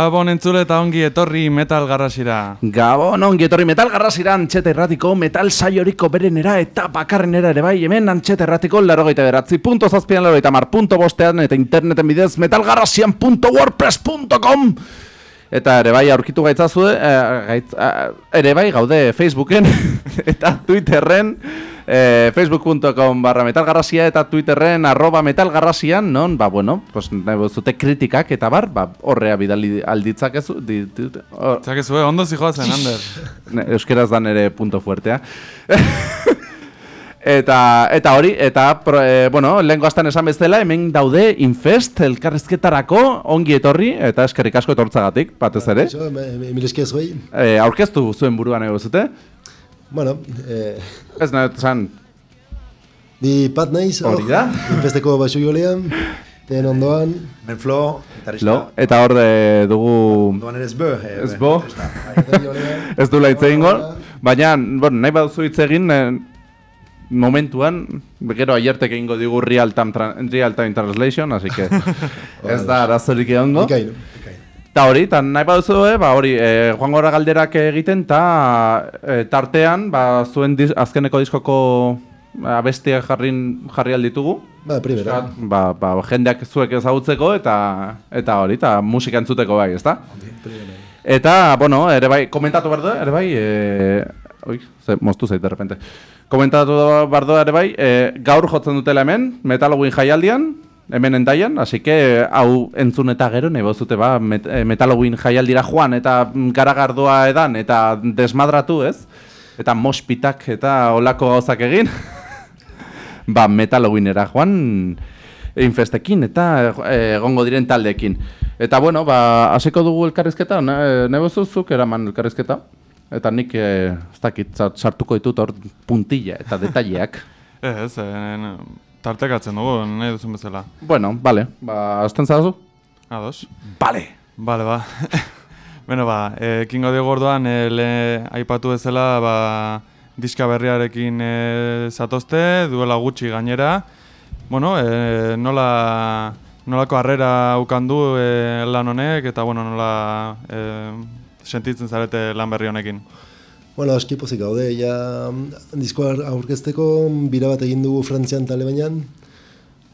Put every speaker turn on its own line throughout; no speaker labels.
Gabon entzule eta ongi etorri metal garrasira.
Gabon, ongi etorri metal garrasira antxeta erratiko, metal saioriko berenera eta bakarrenera ere bai, hemen antxeta erratiko larogeita beratzi, punto zazpian larogeita mar, punto bostean eta interneten bidez metalgarrasian.wordpress.com Eta ere bai aurkitu gaitzazu, eh, gaitz, eh, ere bai gaude Facebooken eta Twitterren, eh, facebook.com barra metalgarrasia eta twitterren arroba metalgarrasian, non, ba, bueno, pues, zute kritikak eta bar, ba, horrea bidali alditzakezu, di, di, or,
Zakezu, eh, ondo zijoazen, Ander.
ne, euskeraz da nere punto fuertea. eta, eta hori, eta, pro, e, bueno, lehen goaztan esan bezala, hemen daude Infest, elkarrezketarako, ongi etorri, eta eskerrik asko etortzagatik, batez ere.
Eso, mil esker zuei.
E, aurkeztu zuen buruan ego zute.
Bueno, eh,
Ez nahi, esan,
ni pat naiz,
Hori da.
infesteko basu jolean, ten ondoan,
Ben Flo,
lo, eta hor de dugu...
Ondoan ere ezbo. eh,
Ezbo.
ten jolean,
Ez du hitz egingo, baina, bueno, nahi baduzu hitz egin, eh, momentuan, gero aiertek egingo digu real time, tra- real time translation, así que ez da arazorik egongo.
ikaino.
Ta hori, eta nahi baduzu, eh, ba hori, eh, joango gara galderak egiten, eta eh, tartean, ba, zuen dis, azkeneko diskoko abestiak jarrin, jarri alditugu.
Ba, primera.
Ba, ba, jendeak zuek ezagutzeko eta eta hori, eta musika entzuteko bai, ezta? Eta, bueno, ere bai, komentatu behar du, ere bai, e... Oi, ze, moztu zait, de repente. Komentatu behar du, ere bai, e, gaur jotzen dutela hemen, Metalogin jaialdian, hemen endaian, así que hau entzun eta gero, nahi bozute ba, met, e, Metalogin jaialdira joan, eta garagardoa edan, eta desmadratu, ez? Eta mospitak eta olako gauzak egin. ba, Metalowinera joan infestekin eta eh, egongo diren taldeekin. Eta bueno, ba, hasiko dugu elkarrizketa, ne, nebozuzuk eraman elkarrizketa. Eta nik, eh, ez dakit, sa- sartuko ditut hor puntilla eta detaileak.
Ez, eh, tartekatzen dugu, nahi duzun bezala.
bueno, bale, ba, azten zazu?
Ados.
Bale!
Bale, ba. Beno, ba, eh, ekingo dugu orduan, e, le, aipatu bezala, ba, diska berriarekin e, zatozte, duela gutxi gainera. Bueno, e, nola, nolako harrera ukandu e, lan honek, eta bueno, nola e, sentitzen zarete lan berri honekin.
Bueno, aski pozik gaude, ja mm, diskoa aurkezteko bira bat egin dugu Frantzian eta Alemanian,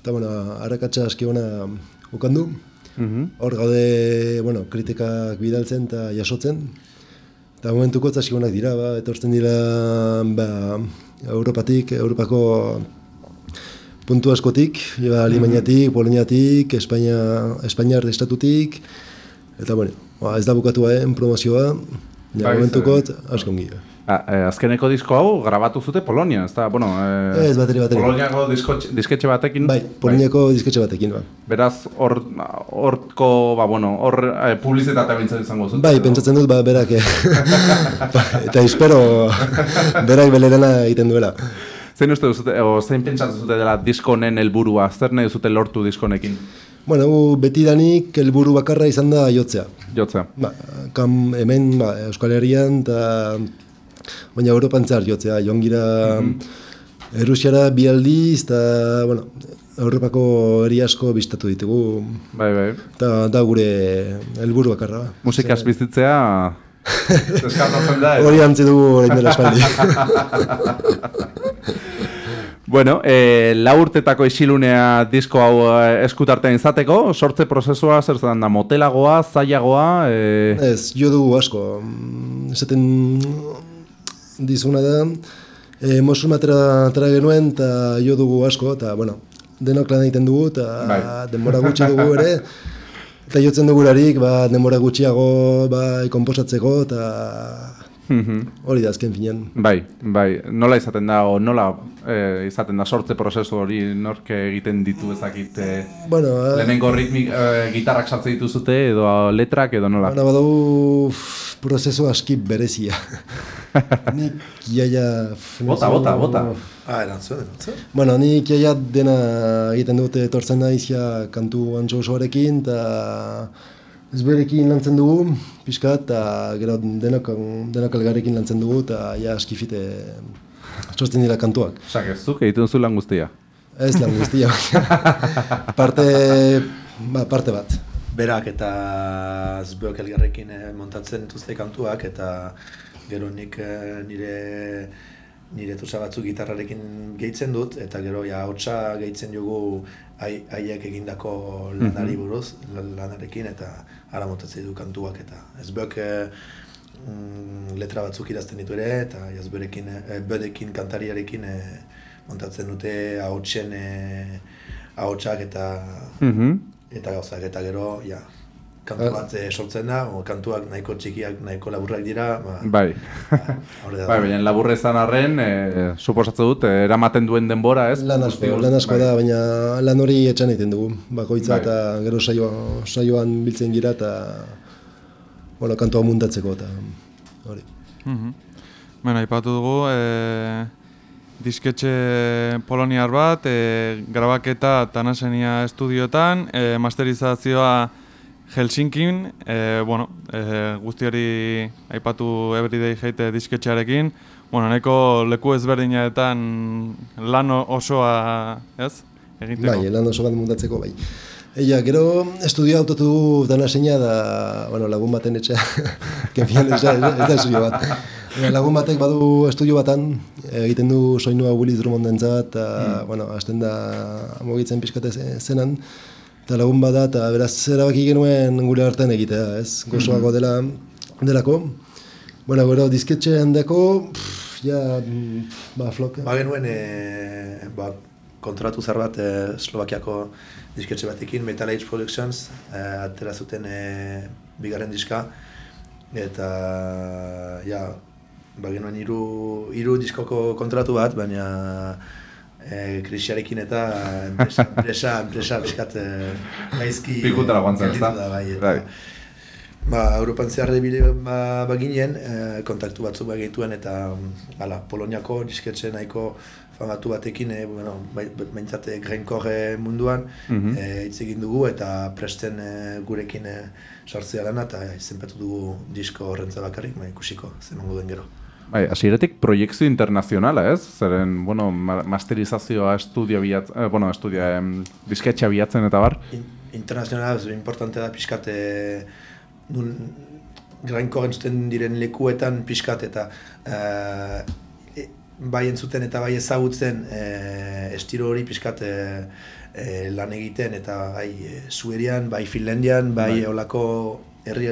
eta bueno, harakatsa aski ona ukandu.
Mhm.
Hor gaude, bueno, kritikak bidaltzen eta jasotzen. Eta momentuko aski onak dira, ba, etortzen dira ba, Europatik, Europako puntu askotik, ba, Alemaniatik, Poloniatik, Espainia, Espainiar estatutik, eta bueno, ba, ez da bukatu haen promozioa, ja,
Bai,
momentukot asko ongi.
Ah, eh, azkeneko disko hau grabatu zute Polonia, ez da, bueno... Eh,
Ez, bateri, bateri.
Poloniako disko, disketxe batekin.
Bai, Poloniako disketxe batekin, ba.
Beraz, hor, horko, ba, bueno, hor eh, publizitate bintzen izango zuten.
Bai, pentsatzen dut, ba, berak, eh, ba, eta espero berak belerena egiten duela.
Zein uste duzute, o, zein pentsatzen zute dela disko honen helburua, zer nahi duzute lortu disko honekin?
Bueno, betidanik helburu bakarra izan da jotzea.
Jotzea.
Ba, kam hemen ba, Euskal Herrian eta baina Europan zehar jotzea. Joan gira Errusiara bi aldiz eta bueno, Europako herri asko bistatu ditugu.
Bai, bai.
Eta da gure helburu bakarra. ba.
Musikaz bizitzea... Deskartatzen da,
Hori antzi dugu orain dela espaldi.
Bueno, e, lau urtetako isilunea disko hau eh, eskutartean izateko, sortze prozesua zer zen da, motelagoa, zailagoa, e,
Ez, jo dugu asko. Esaten dizuna da, e, mosun batera atera genuen eta jo dugu asko, eta, bueno, denok lan egiten dugu, eta
Bai.
denbora gutxi dugu ere, eta jotzen dugularik, ba, denbora gutxiago, ba, komposatzeko, eta hori da azken finean.
bai, bai, nola izaten da, o nola e, izaten da sortze prozesu hori nork egiten ditu ezakit e,
Bueno, eh,
lehenengo ritmik, e, gitarrak sartzen dituzute edo letrak edo nola?
Bueno, badugu uf, prozesu aski berezia. Nik iaia...
Bota, bota, bota.
Ah, erantzun, erantzun.
Bueno, nik iaia dena egiten dute etortzen naizia kantu antxo osoarekin, eta ezberekin lantzen dugu, pixka, eta gero denok, denok elgarrekin lantzen dugu, eta ja askifite sortzen dira kantuak.
Osak, ez zuk egiten zu lan guztia.
Ez lan guztia. parte, ba, parte bat.
berak eta zbeok elgarrekin eh, montatzen dituzte kantuak eta gero nik eh, nire nire tusa batzuk gitarrarekin gehitzen dut eta gero ja hotsa gehitzen dugu haiek egindako lanari buruz lan- lanarekin eta ara montatzen ditu kantuak eta. Ezbeok eh, mm, letra batzuk idazten ditu ere eta jazberekin, eh, bedekin kantariarekin eh, montatzen dute ahotsen eh, ahotsak eta
Mhm.
eta gauzak. Eta gero ja kantu bat eh, sortzen da, o, kantuak nahiko txikiak, nahiko laburrak dira, ba,
Bai.
hori da.
Bai, baina laburre izan arren, e, suposatze dut, eh, eramaten duen denbora, ez?
Lan asko, lan asko
bai.
da, baina lan hori etxan egiten dugu. Bakoitza
Bai.
eta gero saio, saioan biltzen gira eta bueno, kantua muntatzeko eta hori.
Mhm. Bueno, aipatu dugu, e, disketxe poloniar bat, e, grabaketa Tanasenia estudiotan, e, masterizazioa Helsinkin, e, bueno, e, guzti hori aipatu Everyday Hate disketxearekin, bueno, nahiko leku ezberdinetan lan osoa, ez? Egiteko.
Bai, lan oso bat muntatzeko, bai. Eia, gero estudio autotu dana seina da, bueno, lagun baten etxea, kenfian ez da, ez da estudio bat. Lagun batek badu estudio batan, egiten du soinua Willis Drummondentzat, eta, bueno, hasten da mugitzen pixkate ze- zenan, eta lagun bada, eta beraz erabaki genuen gure artean egitea, ez? Gozoago dela, delako. Bueno, gero disketxe handeko, pff, ja, mm, ba, flok.
Ba genuen, e, ba, kontratu zar bat e, Slovakiako disketxe batekin, Metal Age Productions, e, atera zuten e, bigarren diska, eta, ja, ba genuen hiru hiru diskoko kontratu bat, baina e, krisiarekin eta enpresa, enpresa, enpresa pixkat e, gaizki
Pikutara joan zen,
gelditu
ezta?
da, bai, eta,
Bai.
Ba, Europan zehar bide ba, baginen, eh, kontaktu batzuk bagituen eta mm, hala, Poloniako disketxe nahiko famatu batekin, eh, bueno, bai- behintzat eh, grainkor munduan
Mhm.
eh, hitz egin dugu eta presten eh, gurekin eh, sortzea lana eta izenpetu dugu disko horrentza bakarrik, ba, ikusiko zenongo den gero.
Bai, hasieratik proiektzio internazionala, ez? Zeren, bueno, ma masterizazioa estudio bilat, eh, bueno, estudio, em, disketxa bilatzen eta bar.
In, internazionala, importante da pixkat eh, nun grainko entzuten diren lekuetan pixkat eta eh, e, bai entzuten eta bai ezagutzen eh, estilo hori pixkat eh, eh, lan egiten eta bai eh, Suerian, bai Finlandian, bai,
Bai.
olako herri,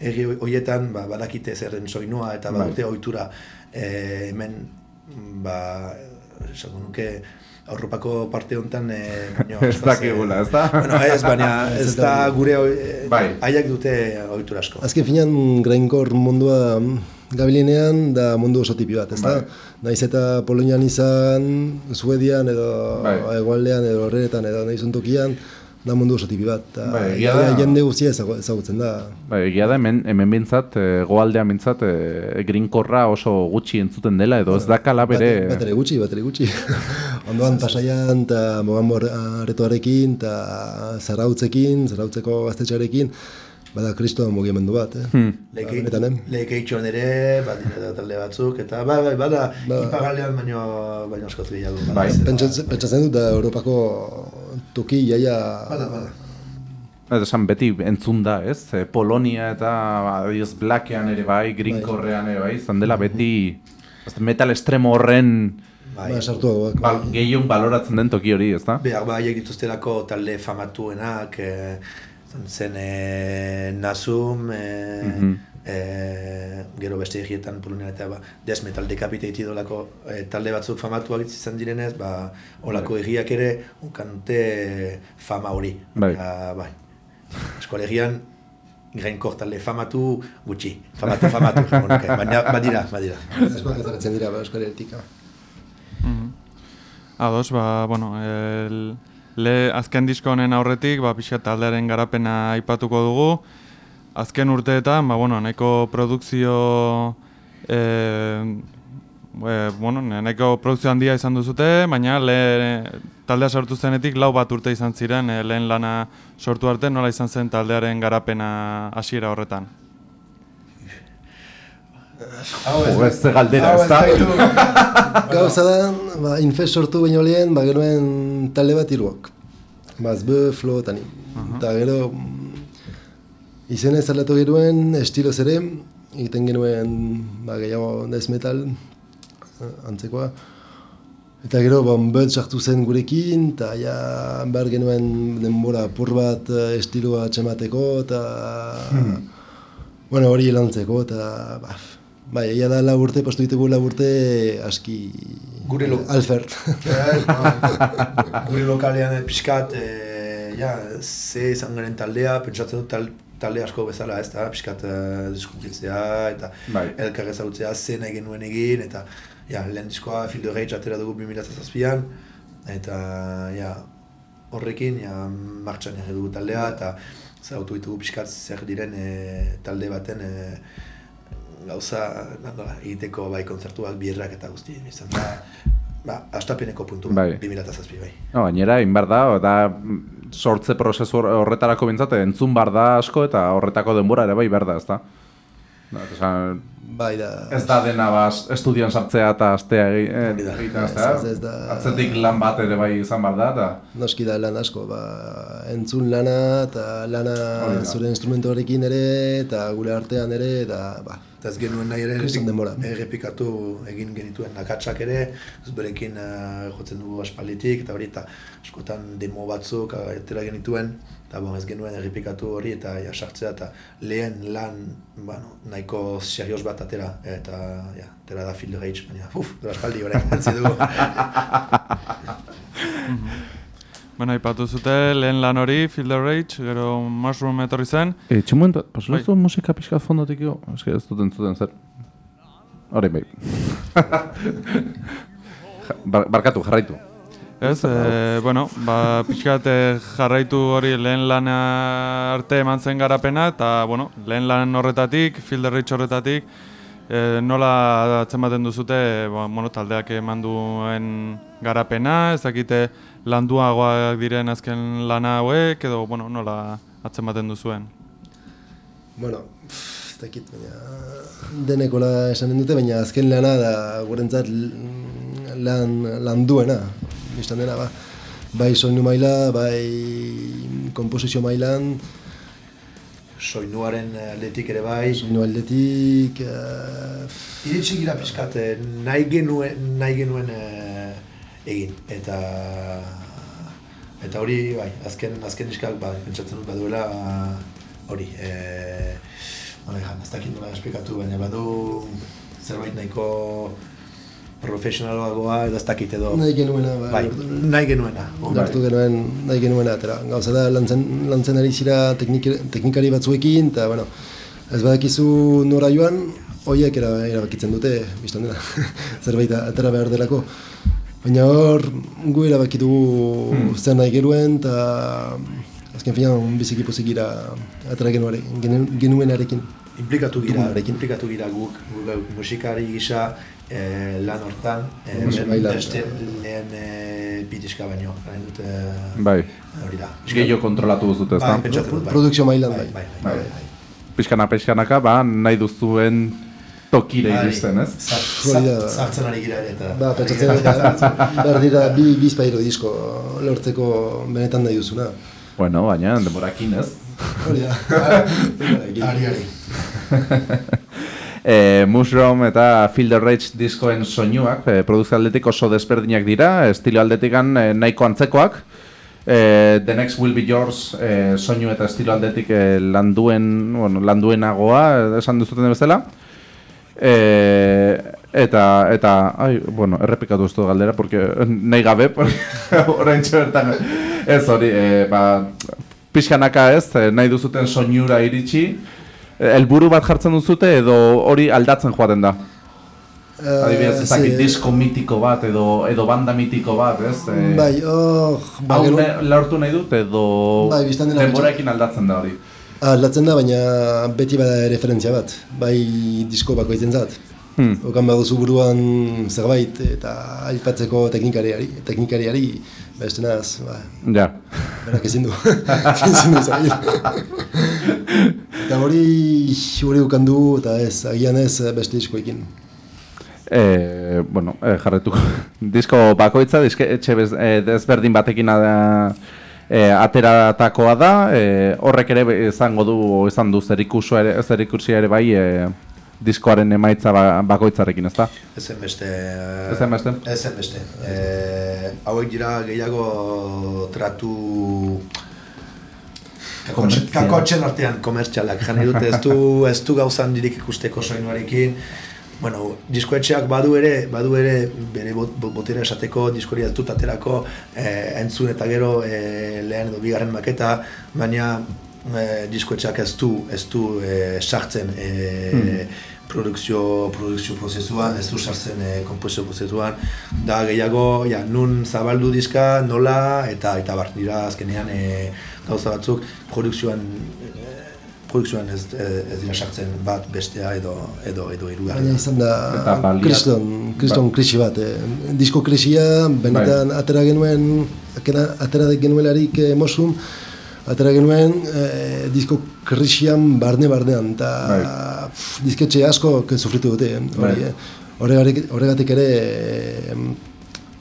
herri horietan ba, badakite zerren soinua eta
Bai.
badute ohitura eh, hemen ba, esango nuke Europako parte honetan eh, baino
Ez
eh,
dakigula, ez da?
Bueno, ez, baina ez da gure eh,
Bai.
haiek dute ohitura asko.
Azken finean, grainkor mundua mm, gabilinean da mundu oso tipi bat, ezta?
Bai.
Naiz eta Polonian izan, Suedian edo
Bai.
Egualdean edo horretan edo nahi tokian, da mundu oso tipi bat. eta
Bai, egia da.
jende guztia ezagu- ezagutzen da.
Bai, egia da hemen, hemen bintzat, e, goaldean bintzat, e, grinkorra oso gutxi entzuten dela, edo ez dakala bere...
Bat, bat ere gutxi, bat ere gutxi. Ondoan pasaian eta mogambo aretoarekin eta zarautzekin, zarautzeko gaztetxearekin, bada kristoa mugimendu bat, eh?
Hmm.
Leke,
Benetan, eh?
lekeitxon ere, badira da talde batzuk, eta bai, bai, bada,
Ba-
ipagalean baino, baino askoz gehiago.
Bai.
Pentsatzen, pentsatzen dut da Europako toki jaia...
Bada, bada.
Ez esan beti entzun da, ez? E, Polonia eta adioz Blackean ere bai, Grinkorrean ere bai, izan dela beti metal estremo horren
Bai.
Ba, sartuagoak.
bal, gehien baloratzen den toki hori, ez da?
Behar ba, haiek dituztelako talde famatuenak, eh, zen eh, Nasum, eh,
Mhm.
eh, gero beste egietan Polonian eta ba, Death Metal Decapitated olako eh, talde batzuk famatuak izan direnez, ba, olako egiak ere ukan dute fama hori.
Bai.
Ba, bai. Eskolegian, grainkor talde famatu gutxi. Famatu, famatu. Baina, badira, badira.
Askoak ezagutzen dira, ba, Euskal Herritik.
Mhm. Ados, ba, bueno, el, le azken disko honen aurretik, ba, pixka taldearen garapena aipatuko dugu. Azken urteetan, ba, bueno, nahiko produkzio, e, e, bueno, nahiko produkzio handia izan duzute, baina le, taldea sortu zenetik lau bat urte izan ziren, e, lehen lana sortu arte, nola izan zen taldearen garapena hasiera horretan.
Jo, ez galdera, ez da?
Gauza da, ba, infest sortu baino lehen, ba, genuen talde bat iruak. Ba, Zbe, Flo, eta ni. Eta gero, mm, Izen ez aldatu genuen, estiloz ere, egiten genuen ba, gehiago death metal, eh, antzekoa. Eta gero, bon, belt sartu zen gurekin, eta ja, behar genuen denbora pur bat eh, estiloa txemateko, eta... Bueno, hori lantzeko, eta... Ba, bai, egia da lau urte, postu ditugu lau urte, aski...
Gure lo-
Alfert.
Eh, ba, gure lokalean eh, pixkat, e, ja, ze izan garen taldea, pentsatzen dut tal, talde asko bezala, ez da, pixkat e, diskutitzea, eta
Bai.
elkar ezagutzea ze nahi genuen egin, eta ja, lehen diskoa Field of Rage atera dugu 2007an, eta ja, horrekin, ja, martxan jarri dugu taldea, eta zautu ditugu pixkat zer diren e, talde baten e, gauza nada, egiteko bai kontzertuak, birrak eta guzti, izan da, ba, astapeneko puntu,
Bai.
2007 bai.
No, gainera, inbar da, eta mm, sortze prozesu hor- horretarako bintzate, entzun bar da asko, eta horretako denbora ere bai behar da, ezta? Da,
bai da...
ez da dena bas, estudian sartzea eta astea eh, egiten
Ez, da-
Atzetik lan bat ere bai izan bar da, eta...
Noski da lan asko, ba, entzun lana eta lana
Hori da.
zure instrumentoarekin ere eta gure artean ere eta ba,
Eta ez genuen nahi ere errepikatu egin genituen akatsak ere, ez berekin uh, jotzen dugu aspalditik, eta hori eta askotan demo batzuk uh, atera genituen, eta bon, ez genuen errepikatu hori eta ja, sartzea eta lehen lan bueno, nahiko serios bat atera, eta ja, atera da Field Rage, baina uf, dura aspaldi horrein atzi dugu.
Bueno, aipatu zute lehen lan hori, Field of Rage, gero Mushroom etorri zen.
E, txumentu, pasu
Bai.
duzu musika pixka fondotik jo? Ez ez dut entzuten zer. Hori bai. Bar- barkatu, jarraitu.
Ez, e, bueno, ba, pixkat eh, jarraitu hori lehen lana arte eman zen garapena, eta, bueno, lehen lan horretatik, Field of Rage horretatik, e, nola atzematen duzute, ba, bueno, taldeak eman duen garapena, ez dakite landuagoak diren azken lana hauek, edo, bueno, nola atzematen duzuen.
bueno, ez dakit, baina denekola esanen dute, baina azken lana da gurentzat lan, lan duena, biztan dena, ba. Bai soinu maila, bai komposizio mailan,
Soinuaren aldetik ere bai,
soinu aldetik, uh,
Iritsi gira pixkat, eh, nahi genuen, nahi genuen eh, egin, eta eta hori, bai, azken, azken diskak, ba, pentsatzen dut baduela, hori, e, nola egan, ez dakit nola esplikatu, baina badu zerbait nahiko profesionalagoa, edo ez dakit edo,
nahi genuena, ba,
bai, nahi genuena.
Lortu genuen, nahi genuena atera. Gauza da, lantzen, lantzen ari zira teknik, teknikari batzuekin, eta, bueno, ez badakizu nora joan, horiek era, erabakitzen dute, biztan dena, zerbait atera behar delako. Baina hor, gu erabaki dugu
Hmm.
zer nahi genuen, eta azken finan biziki pozik gira atera genuenarekin.
Implikatu gira, implikatu gira guk, guk guk musikari gisa eh, lan hortan, eh,
Musika
ben- beste lehen eh, bitiska baino, nahi dut, eh,
Bai.
hori da.
Gehiago kontrolatu duzute, ez
Bai,
da?
pentsatzen dut, bai.
Produkzio mailan, bai.
Bai, bai, bai. bai.
Pixkana, pixkanaka, ba, nahi duzuen tokire
Bai,
iristen, ez?
zar-
Hori da.
zar- Sartzen ari gira eta...
Ba, pentsatzen dut, behar dira bi bizpairo disko lortzeko benetan nahi duzuna.
Bueno, baina, denborakin ez.
Hori da.
Ari, ari.
E, Mushroom eta Field of Rage diskoen soinuak, e, produkzio aldetik oso desberdinak dira, estilo aldetikan e, nahiko antzekoak. E, The Next Will Be Yours e, soinu eta estilo aldetik e, landuen, bueno, landuenagoa, esan duzuten bezala. E, eta, eta, ai, bueno, errepikatu ez du galdera, porque nahi gabe, orain bertan ez hori, e, ba, pixkanaka ez, e, nahi duzuten soinura iritsi, E, helburu bat jartzen duzute edo hori aldatzen joaten da? Adibidez, ez dakit disko mitiko bat edo edo banda mitiko bat, ez?
Bai, oh, ba,
hau
gero,
ne- lortu nahi dut edo
Bai,
denboraekin aldatzen da hori.
aldatzen da, baina beti bada referentzia bat, bai disko bakoitzen zat.
Hmm.
Okan baduzu buruan zerbait eta aipatzeko teknikariari, teknikariari beste naz, ba,
Ja.
berak ezin du. ezin du zabil. eta hori, hori ukan du, eta ez, agian ez beste diskoekin.
E, bueno, e, jarretuko. Disko bakoitza, diske etxe bez, e, desberdin batekin ada, e, ateratakoa da, e, horrek ere izango du, izan du zerikusia ere, zerikusia ere bai e, diskoaren emaitza ba, bakoitzarekin, ezta?
Ezen beste...
Ezen beste?
Ezen beste. E, hauek dira gehiago tratu... Kakotxen artean komertzialak, jani dute, ez du, ez du gauzan dirik ikusteko soinuarekin. Bueno, diskoetxeak badu ere, badu ere bere bot, bot, botera esateko, diskoria ez dut aterako, eh, entzun eta gero eh, lehen edo bigarren maketa, baina eh, diskoetxeak ez du, ez du eh, sartzen eh, produkzio, produkzio prozesuan, ez du sartzen eh, komposizio prozesuan, da gehiago, ja, nun zabaldu diska, nola, eta eta bar, dira azkenean eh, gauza batzuk produkzioan eh, produkzioan ez, eh, ez dira sartzen bat bestea edo edo edo
Baina
hirugarren.
izan da kriston, kriston
Ba-
krisi bat. Eh. Disko krisia, benetan atera genuen, atera genuelarik eh, mosun, atera genuen eh, disko krisian barne-barnean, eta pff, disketxe asko sufritu dute. eh,
Bai.
Hori, eh. Horregatik, horregatik ere eh,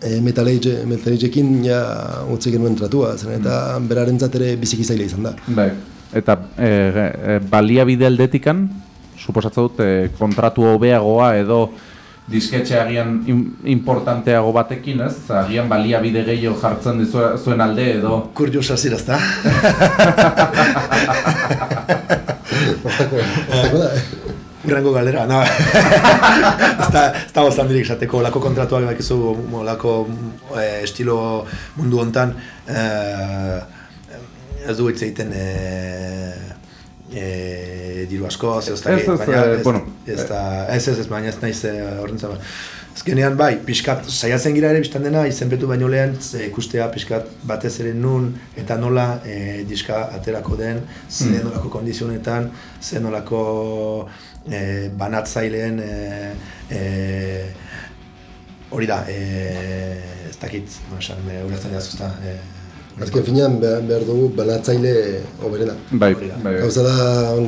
e, Metal Age, Metal Ageekin ja utzi genuen tratua, zen eta berarentzat ere biziki zaila izan da.
Bai. Eta e, e, baliabide aldetikan, suposatzen dut, e, kontratu hobeagoa edo disketxe agian im- importanteago batekin, ez? Agian baliabide gehiago jartzen dizu, zuen alde edo...
Kuriosa zira, ezta?
Ostako, ostako da.
Urrengo galdera, no. ez da, ez da gozan dirik esateko, olako kontratuak bakizu, olako eh, estilo mundu hontan, eh, ez du hitz egiten eh, eh, diru asko, ez da,
Ez, ez,
baina
eh,
ez,
bueno,
ez da, ez ez ez, baina ez naiz eh, horrentza ba. Azkenean bai, pixkat, saiatzen gira ere biztan dena, izenpetu baino lehen, ze ikustea pixkat batez ere nun eta nola e, diska aterako den, ze
Mm.
nolako kondizionetan, ze nolako e, banatzaileen e, e, hori da, e, ez dakit, no, esan, e, ulertzen jaz, ezta, e,
Azken finean behar, behar dugu banatzaile oberena.
Bai,
da.
bai,
Gauza da,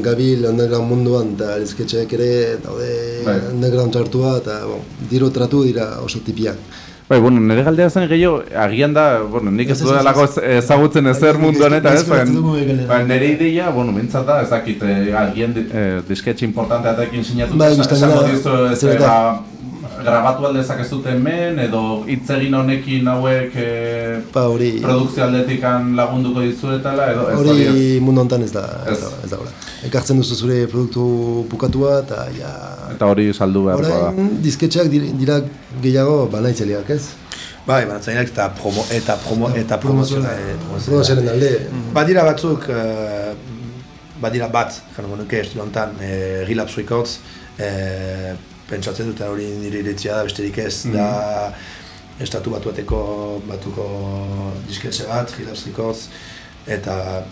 gabil underground munduan eta elizketxeak ere daude
Bai.
underground sartua eta bon, diru tratu dira oso tipiak.
Bai, bueno, nire galdea zen gehiago, agian da, bueno, nik ez dudalako
ez,
ez- ezagutzen ezer
Bai,
mundu honetan, ez? Baina nire ideia, bueno, bintzat da, ez dakit, eh, agian eh, disketxe importanteatekin sinatu,
Bai,
esan-
biztan
esango dizu, ez, ba, grabatu aldezak ez dute hemen, edo hitz egin honekin hauek eh,
Pa hori,
produkzio aldetikan lagunduko dizuetela, edo ez hori ez.
mundu hontan ez da, ez
Ez.
da, ez da hola. Ekartzen duzu zure produktu bukatua eta ja...
Eta hori saldu beharko da.
Orain disketxeak dir- dira gehiago banaitzaileak, ez?
bai, banatzaileak eta promo, eta promo, eta promozioa. e,
Promozioaren alde.
Badira batzuk, eh, badira bat, jango nuke estilo honetan, eh, Relapse Records, eh, pentsatzen dute hori nire iritzia da, besterik ez da estatu batueteko batuko disketxe bat, Records, eta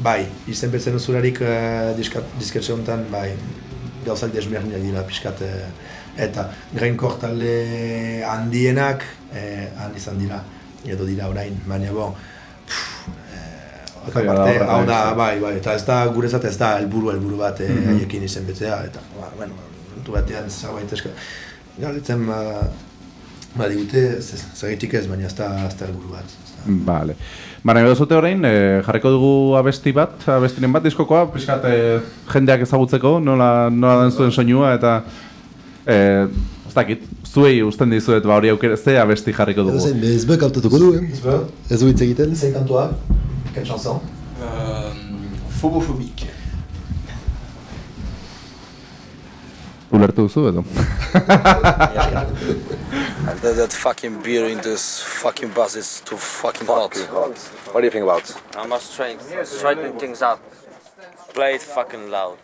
bai, izen betzen duzularik eh, diska- disketxe honetan, bai, gauzak desberdinak dira pixkat, eh, eta grainkor talde handienak eh, han izan dira, edo dira orain, baina bon,
da
aparte,
horrela
hau da, bai, bai, eta ez da guretzat ez da helburu helburu bat eh,
Mhm.
haiekin izen betzea, eta, ba, bueno, kontu batean zerbait eska, galdetzen, ba, ba, digute, ez- ez, baina ez da, ez da helburu bat. ez da.
Vale. Ba, nahi zute orain, eh, jarriko dugu abesti bat, abestiren bat diskokoa, pixkat eh, jendeak ezagutzeko, nola, nola den zuen soinua, eta eh, ez dakit, zuei usten dizuet, ba hori aukera, ze abesti jarriko
Edo
dugu.
zein, bezbek hautatuko du, eh? Ez du hitz egiten.
Zein kantua? Quelle chanson?
Euh, phobophobique.
Ulertu duzu edo?
That, that fucking beer in this fucking bus is too fucking hot.
What do you think about?
I must try, straighten things up. Play it fucking loud.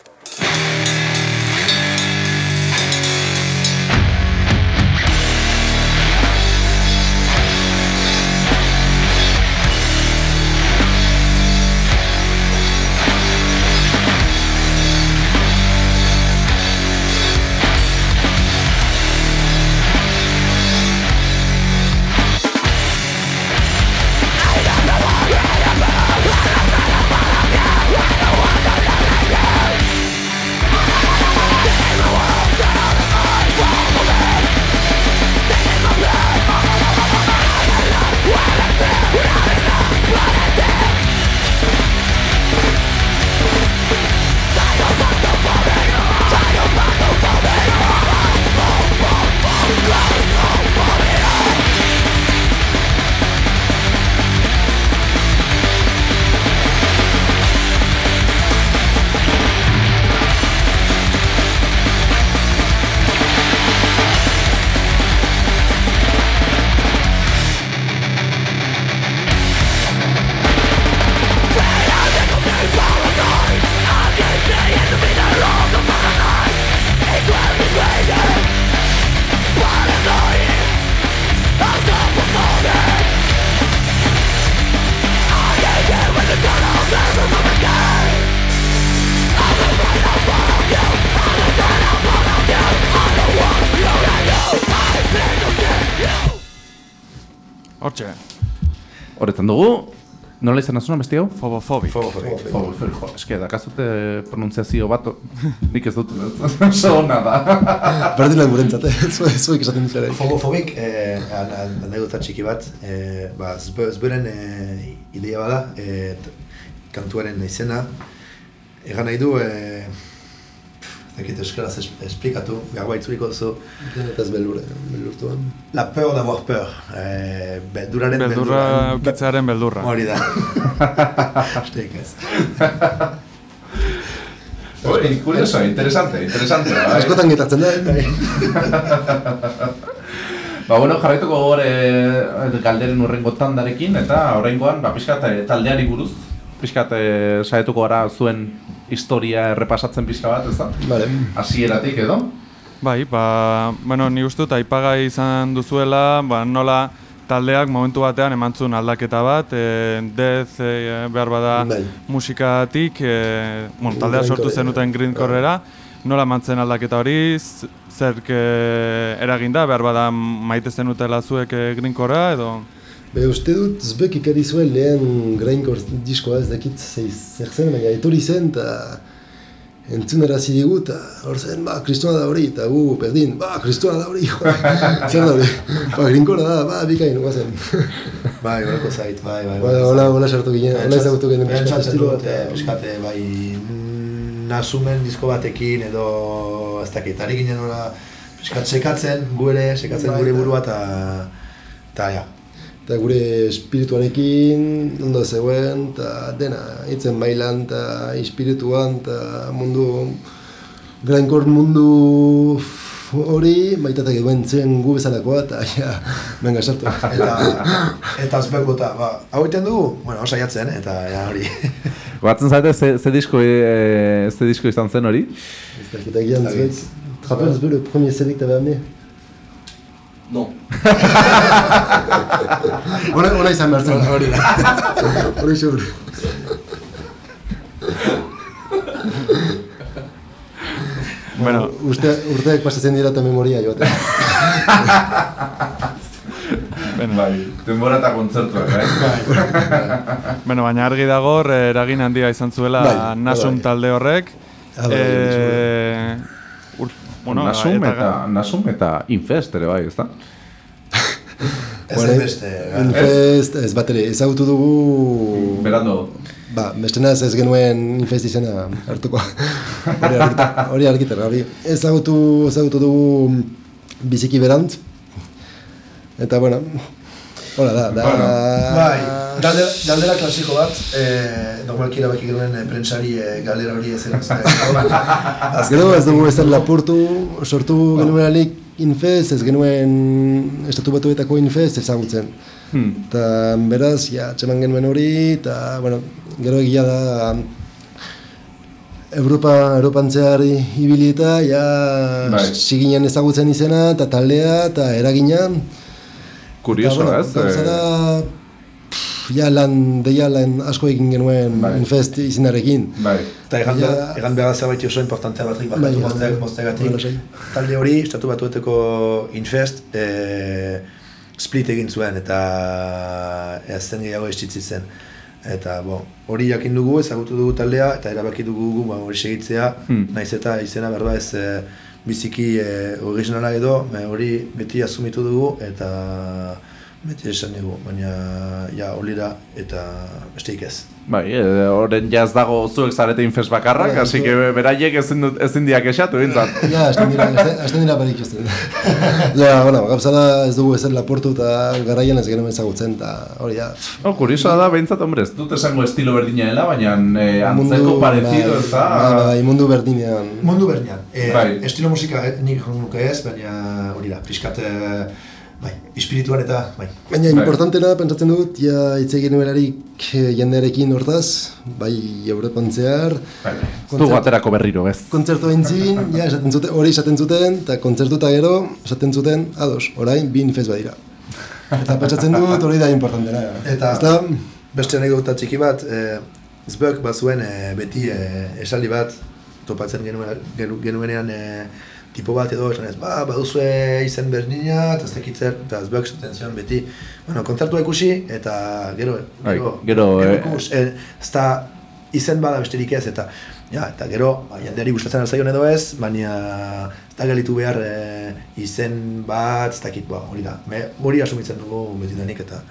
Nola izan azuna besti hau?
fobofobik.
Fobofobik.
Oh, fer, jo, eske, dakazute pronunziazio bat, nik ez dut, oso hona da.
Berdinak gurentzat, eh? Zuek esaten dut ere.
Fogofobik, eh, an- an- anekdota txiki bat, eh, ba, zbe- zberen eh, ideia bada, eh, kantuaren izena, egan nahi du, eh, zekit euskaraz es, esplikatu, behar baitzuliko duzu,
Eta ez belur, belurtuan.
la peur d'avoir peur, eh, beldurraren
Beldurra ukitzearen beldurra.
Hori da. Esteik ez.
Oi, kurioso, interesante, interesante. bai.
Askotan getatzen da, eh?
Ba, bueno, jarraituko gogor e, galderen urrengo tandarekin, eta oraingoan ba, pixkat eh, taldeari buruz, pixkat e, saietuko gara zuen historia errepasatzen pixka bat, ez da?
Vale.
Hasieratik edo?
Bai, ba, bueno, ni uste dut aipagai izan duzuela, ba, nola taldeak momentu batean emantzun aldaketa bat, e, dez e, behar bada
Bai.
musikatik, e, bueno, taldea sortu zenuten grindkorrera, nola mantzen aldaketa hori, zerk e, eraginda, behar bada maite zenutela zuek e, grindkorra, edo...
Be, uste dut zbek ikari zuen lehen grainkor diskoa ez dakit zer zen, baina etorri zen eta entzunarazi digu eta hor zen, ba, kristuna da hori, eta gu, berdin, ba, kristuna da hori, zer da hori, ba, grinkora da, ba, bikain, guazen.
Bai, horreko zait, bai, bai.
Ba, hola, hola sartu ginen, hola ezagutu ginen
Pentsatzen dut, pixkate, bai, nasumen disko batekin edo, ez dakit, ari ginen hola, pixkat sekatzen, gu ere, sekatzen
Bai,
gure
bai.
burua, eta, eta, ja,
Eta gure espirituarekin, ondo zegoen, eta dena, hitzen bailan, eta espirituan, eta mundu, grainkor mundu hori, baita eta duen zen gu bezalakoa, eta ja, venga, sartu.
eta, eta azbek bota, ba, hau egiten dugu, bueno, saiatzen, eta, ja, hori.
Batzen zaite, ze, ze, disko, e, ze disko izan zen hori?
Ez da, eta gian zuek, te rappelles le premier CD que t'avais amené
Non.
Ona, ona izan behar zen.
Hori da.
Hori xeur.
Bueno,
Uste, urteak pasatzen dira eta memoria joaten.
Bai, denbora eta kontzertuak, bai?
bueno, baina argi dago eh, eragin handia izan zuela
Bai,
Nasum
bai.
talde horrek.
Bai,
ur- bueno,
Nasum
eta-
eta, Nasum eta Infest ere bai, ezta?
Ez da beste,
Infest, ez bat ere, ezagutu dugu...
Berando,
Ba, bestenaz ez genuen infest izena hartuko. hori argitar, hori argitar, hori. Ezagutu, ezagutu dugu biziki berant. Eta, bueno, hola da, da...
Bai, galdera, galdera klasiko bat, eh, normalki erabaki genuen eh, prentsari eh, galdera hori ez zen
Gero ez dugu ezer lapurtu, sortu genuenanik infest, ez genuen estatu batuetako infest ezagutzen.
hmm.
Eta beraz, ja, txeman genuen hori, eta, bueno, gero egia da Europa, Europan zehar ibili eta, ja,
Bai.
ziginen ezagutzen izena, eta taldea, eta eragina.
kurioso,
Eta, bueno,
ez?
gauza
Eh,
da, pff, ja, lan, deia lan asko egin genuen
Bai.
infest izinarekin.
bai.
Eta egan,
Ja.
egan behar zerbait oso importantea batrik
Bai,
bakatu mozteagatik.
Hala, sai.
Talde hori, estatu batueteko Infest, eh, split egin zuen eta ez zen gehiago estitzi zen. Eta, bo, hori jakin dugu, ezagutu dugu taldea, eta erabaki dugu gu, ba, hori segitzea,
Hmm.
naiz eta izena berda ez eh, biziki eh, originala edo, hori beti asumitu dugu, eta beti esan dugu, baina ja, hori da, eta besteik ez.
Bai, eh, horren jaz dago zuek zarete infest bakarrak,
Bai,
hasi
zu-
que beraiek ezin, dut, ezin diak esatu, bintzat.
Ja, hasten dira, hasten- hasten dira barik ez Ja, bueno, gauza da ez dugu ezer lapurtu eta garaian ez genuen ezagutzen, eta hori ja.
No, kuriosoa da, behintzat, hombre, ez dut esango estilo berdina dela, baina eh, antzeko parecido,
bai,
ez da?
Bai, bai, mundu berdinean.
Mundu berdinean. E,
Bai.
Estilo musika eh, nik jongo nuke ez, baina hori da, pixkat, eh, bai, espirituan eta, bai.
Baina
Bai.
importantena pentsatzen dut, ja hitz egin nuelarik eh, jendearekin hortaz, bai Europan zehar,
Bai, ez dugu aterako berriro, ez?
kontzertu entzin, ja, esaten zuten, hori esaten zuten, eta kontzertu eta gero, esaten zuten, ados, orain, bin fez badira. Eta pentsatzen dut hori da importantena.
Eta-
Ezta?
Beste anekdota txiki bat, e, Zbek bazuen e, beti e, esaldi bat, topatzen genuen, genu- genuenean e, tipo bat edo esan ez, ba, baduzue izen berdina, eta ez dakitzer, eta ez esaten zion beti, bueno, kontzertua ikusi, eta gero,
Bai,
gero,
gero, eh,
ikus, eh, ez da izen bada besterik ez, eta, ja, eta gero, ba, jendeari gustatzen alzaion edo ez, baina ez da galitu behar eh, izen bat, ez dakit, ba, hori da, me, hori asumitzen dugu beti denik, eta,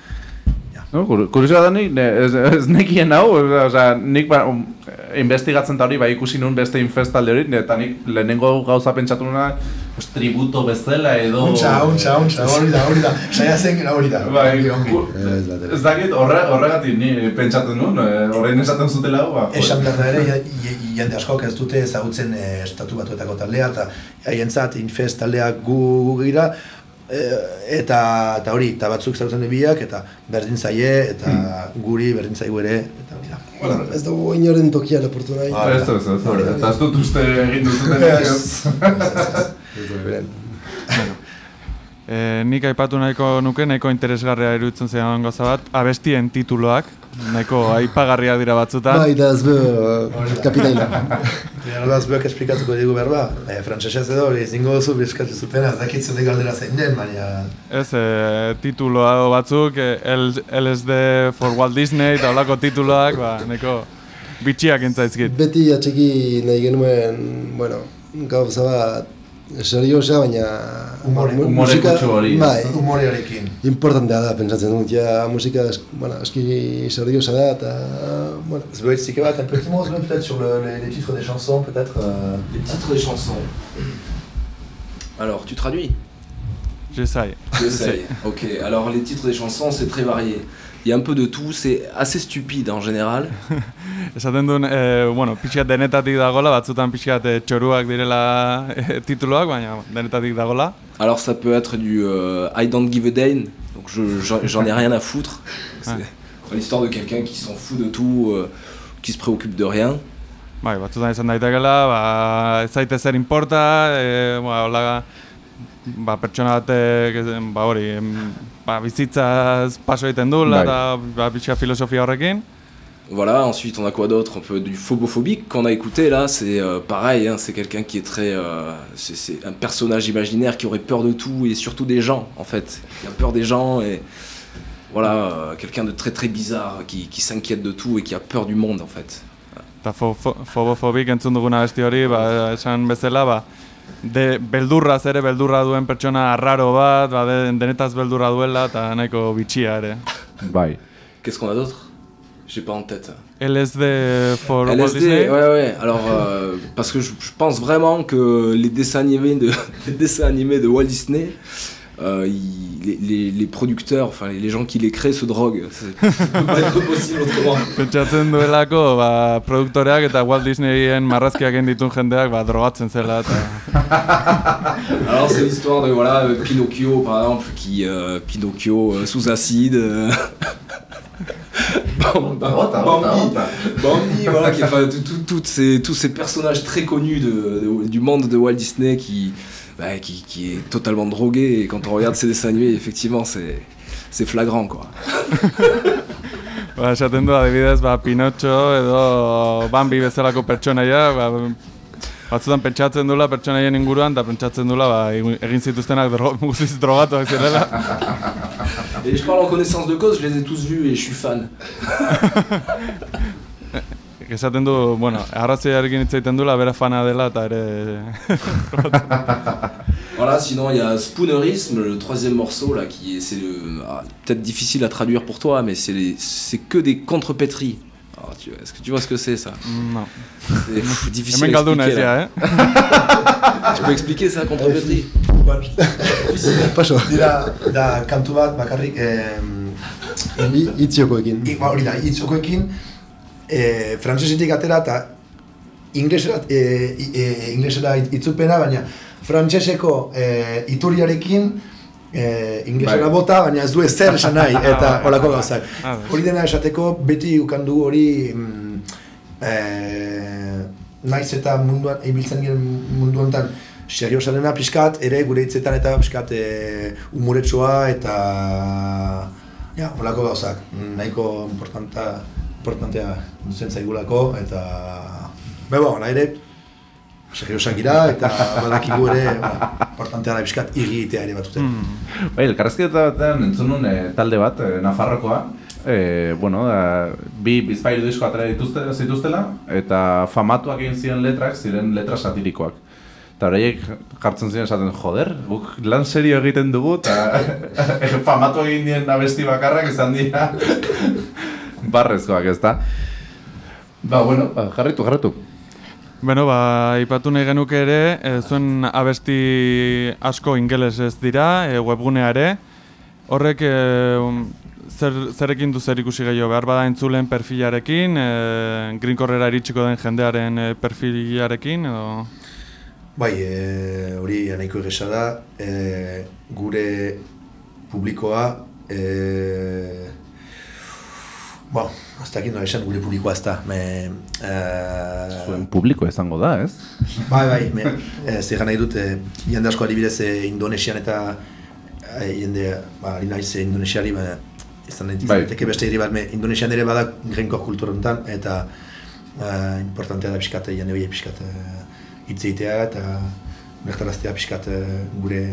No, kur- kuriosoa da nik, ne, ez, ez nekien hau, osea, nik ba, um, investigatzen da hori, ba, ikusi nun beste infestalde hori, eta nik lehenengo gauza pentsatu nuna, pues, tributo bezala edo...
Untxa, untxa, untxa, hori da, hori da, saia zen, hori da.
Ku-
Ez
dakit, horre, horregatik ni pentsatzen nuen, eh, horrein esaten zutela, ba, jo,
Esan behar da ere, jende askok ez dute ezagutzen eh, estatu batuetako taldea, eta haientzat infest taldeak gu, gu gira, eh, eta, eta hori, eta batzuk ezagutzen biak, eta berdin zaie, eta guri berdin zaigu ere, eta hori da.
Bueno, ez dugu inoren tokia leportu nahi.
Ah,
ez, ez, ez, eta ez dut uste egin duzuten
Ez.
ez.
Ez dugu beren.
E, nik aipatu nahiko nuke, nahiko interesgarria iruditzen zean gauza bat, abestien tituloak, nahiko aipagarria dira batzutan.
Bai, da ez beho kapitaina.
Baina da zuek esplikatuko digu behar ba, e, frantsesez edo ezingo duzu bizkatu zupena, ez dakit zure galdera zein den, baina...
Ez, e, tituloa batzuk, e, L, LSD for Walt Disney, eta holako tituloak, ba, nahiko bitxiak entzaizkit.
Beti atxeki nahi genuen, bueno, gauza bat, seriosa, baina...
Umore-
mu-
umore
musika-
kutsu hori,
Bai?
Humorearekin.
importantea da, pentsatzen dut, ja musika, es- bueno, eski seriosa da, eta, bueno,
Ça doit être c'est un petit mot peut-être sur le, les, les titres des chansons, peut-être. euh,
Les titres des chansons. Alors, tu traduis?
J'essaye.
J'essaye. ok, alors les titres des chansons, c'est très varié. Il y a un peu de tout, c'est assez stupide en général.
Esaten duen, e, bueno, pixkat denetatik dagola, batzutan pixkat e, txoruak direla e, tituloak, baina denetatik dagola.
Alors ça peut être du euh, I don't give a damn, donc je- j'en j'en ai rien à foutre. C'est
Ouais.
l'histoire de quelqu'un qui s'en fout de tout, euh, qui se préoccupe de rien.
Bai, batzutan izan daitekela, ba, ez zaite zer importa, e, ba, ba, pertsona batek, ba, hori, ba, bizitzaz paso egiten duela,
Bai.
eta ba, pixka filosofia horrekin.
Voilà, ensuite on a quoi d'autre? Un peu du phobophobique qu'on a écouté là, c'est euh, pareil, hein, c'est quelqu'un qui est très... euh, c'est- un personnage imaginaire qui aurait peur de tout et surtout des gens en fait. Qui a peur des gens et voilà, euh, quelqu'un de très très bizarre qui, qui s'inquiète de tout et qui a peur du monde en fait.
Eta fobofobik entzun duguna besti hori, ba, esan bezala, ba, de, beldurraz ere, beldurra duen pertsona arraro bat, ba, de, denetaz beldurra duela, eta nahiko bitxia ere.
Bai.
Qu'est-ce qu'on a d'autre? J'ai pas en tête.
LSD for Walt
LSD,
Disney?
ouais, ouais. Alors, euh, parce que je, je pense vraiment que les dessins animés de, les dessins animés de Walt Disney, euh, ils- les, les, les producteurs, enfin les, les gens qui les créent se droguent. C'est- pas être possible autrement.
Pentsatzen duelako, ba, produktoreak eta Walt Disneyen marrazkiak egin dituen jendeak ba, drogatzen zela.
Alors, c'est l'histoire de voilà, Pinocchio, par exemple, qui euh, Pinocchio euh, sous acide. euh, Bam- Bambi, Bambi, voilà, qui, enfin, tout- tout- toutes ces, tous ces personnages très connus de- de- du monde de Walt Disney qui, bah, qui, qui est totalement drogué. Et quand on regarde ces dessins animés, effectivement, c'est c'est flagrant, quoi.
Ba, esaten du adibidez, ba, Pinocho edo Bambi bezalako pertsonaia, ba, batzutan pentsatzen dula pertsonaien inguruan, eta pentsatzen dula ba, egin zituztenak dro, guztiz drogatuak zirela.
Et je parle en connaissance de cause, je les ai tous vus et je suis fan.
Esaten du, bueno, arrazoiarekin hitz egiten dula, bera fana dela, eta ere...
Voilà, sinon il y a Spoonerism, le troisième morceau là, qui est, c'est ah, peut-être difficile à traduire pour toi, mais c'est que des contrepétries. Alors, tu, est-ce que tu vois ce que c'est ça?
No.
C'est difficile à expliquer. là.
eh?
Tu peux expliquer ça, contrepétrie?
Paso,
Dira, da kantu bat bakarrik, eh,
hi- hitziokoekin.
I- ba, hori da, hitzokoekin, e, frantsesetik atera eta inglesera, e, e, inglesera it- itzulpena, baina frantseseko e, ituriarekin e, inglesera
Bai.
bota, baina ez du ezer esan nahi, eta
Ah,
holako
ah,
gauzak.
ah,
Hori dena esateko, beti ukan dugu hori mm, e, naiz eta munduan, ibiltzen giren mundu honetan, seriosa dena pixkat, ere gure hitzetan eta pixkat e, umoretsua eta ja, holako gauzak, nahiko importanta, importantea duzen zaigulako eta Be, bueno, ere, seriosak gira, eta badakigu ere, ba, importantea da bizkat irritea ere batuten.
Mm.
Bai, elkarrezketa batean entzun nuen eh, talde bat, eh, Nafarrokoa, eh, bueno, da, bi bizpairu disko atera dituzte, zituztela, eta famatuak egin ziren letrak, ziren letra satirikoak. Eta horreiek jartzen ziren esaten, joder, guk lan serio egiten dugu, eta famatu egin dien abesti bakarrak izan dira barrezkoak, ez da? Ba, bueno, ba, jarritu, jarritu.
Bueno, ba, ipatu nahi genuke ere, e, zuen abesti asko ingeles ez dira, e, webgunea ere. Horrek, e, zer, zerekin du zer ikusi gehiago, behar bada entzulen perfilarekin, e, grinkorrera iritsiko den jendearen perfilarekin, edo...
Bai, e, hori nahiko egesa da, e, gure publikoa, e, Bo, ez dakit nola esan gure publikoa ez da. Me, e,
Zuen publiko izango da, ez?
bai, bai, me, e, zer nahi dut, e, jende asko adibidez e, Indonesian eta e, jende, ba, ari naiz e, Indonesiari, ba, izan
Bai.
beste hiri bat, me, Indonesian ere bada grenko kultura honetan, eta e, importantea da pixkat, jende hori pixkat e, hitz egitea eta bertaraztea pixkat e, gure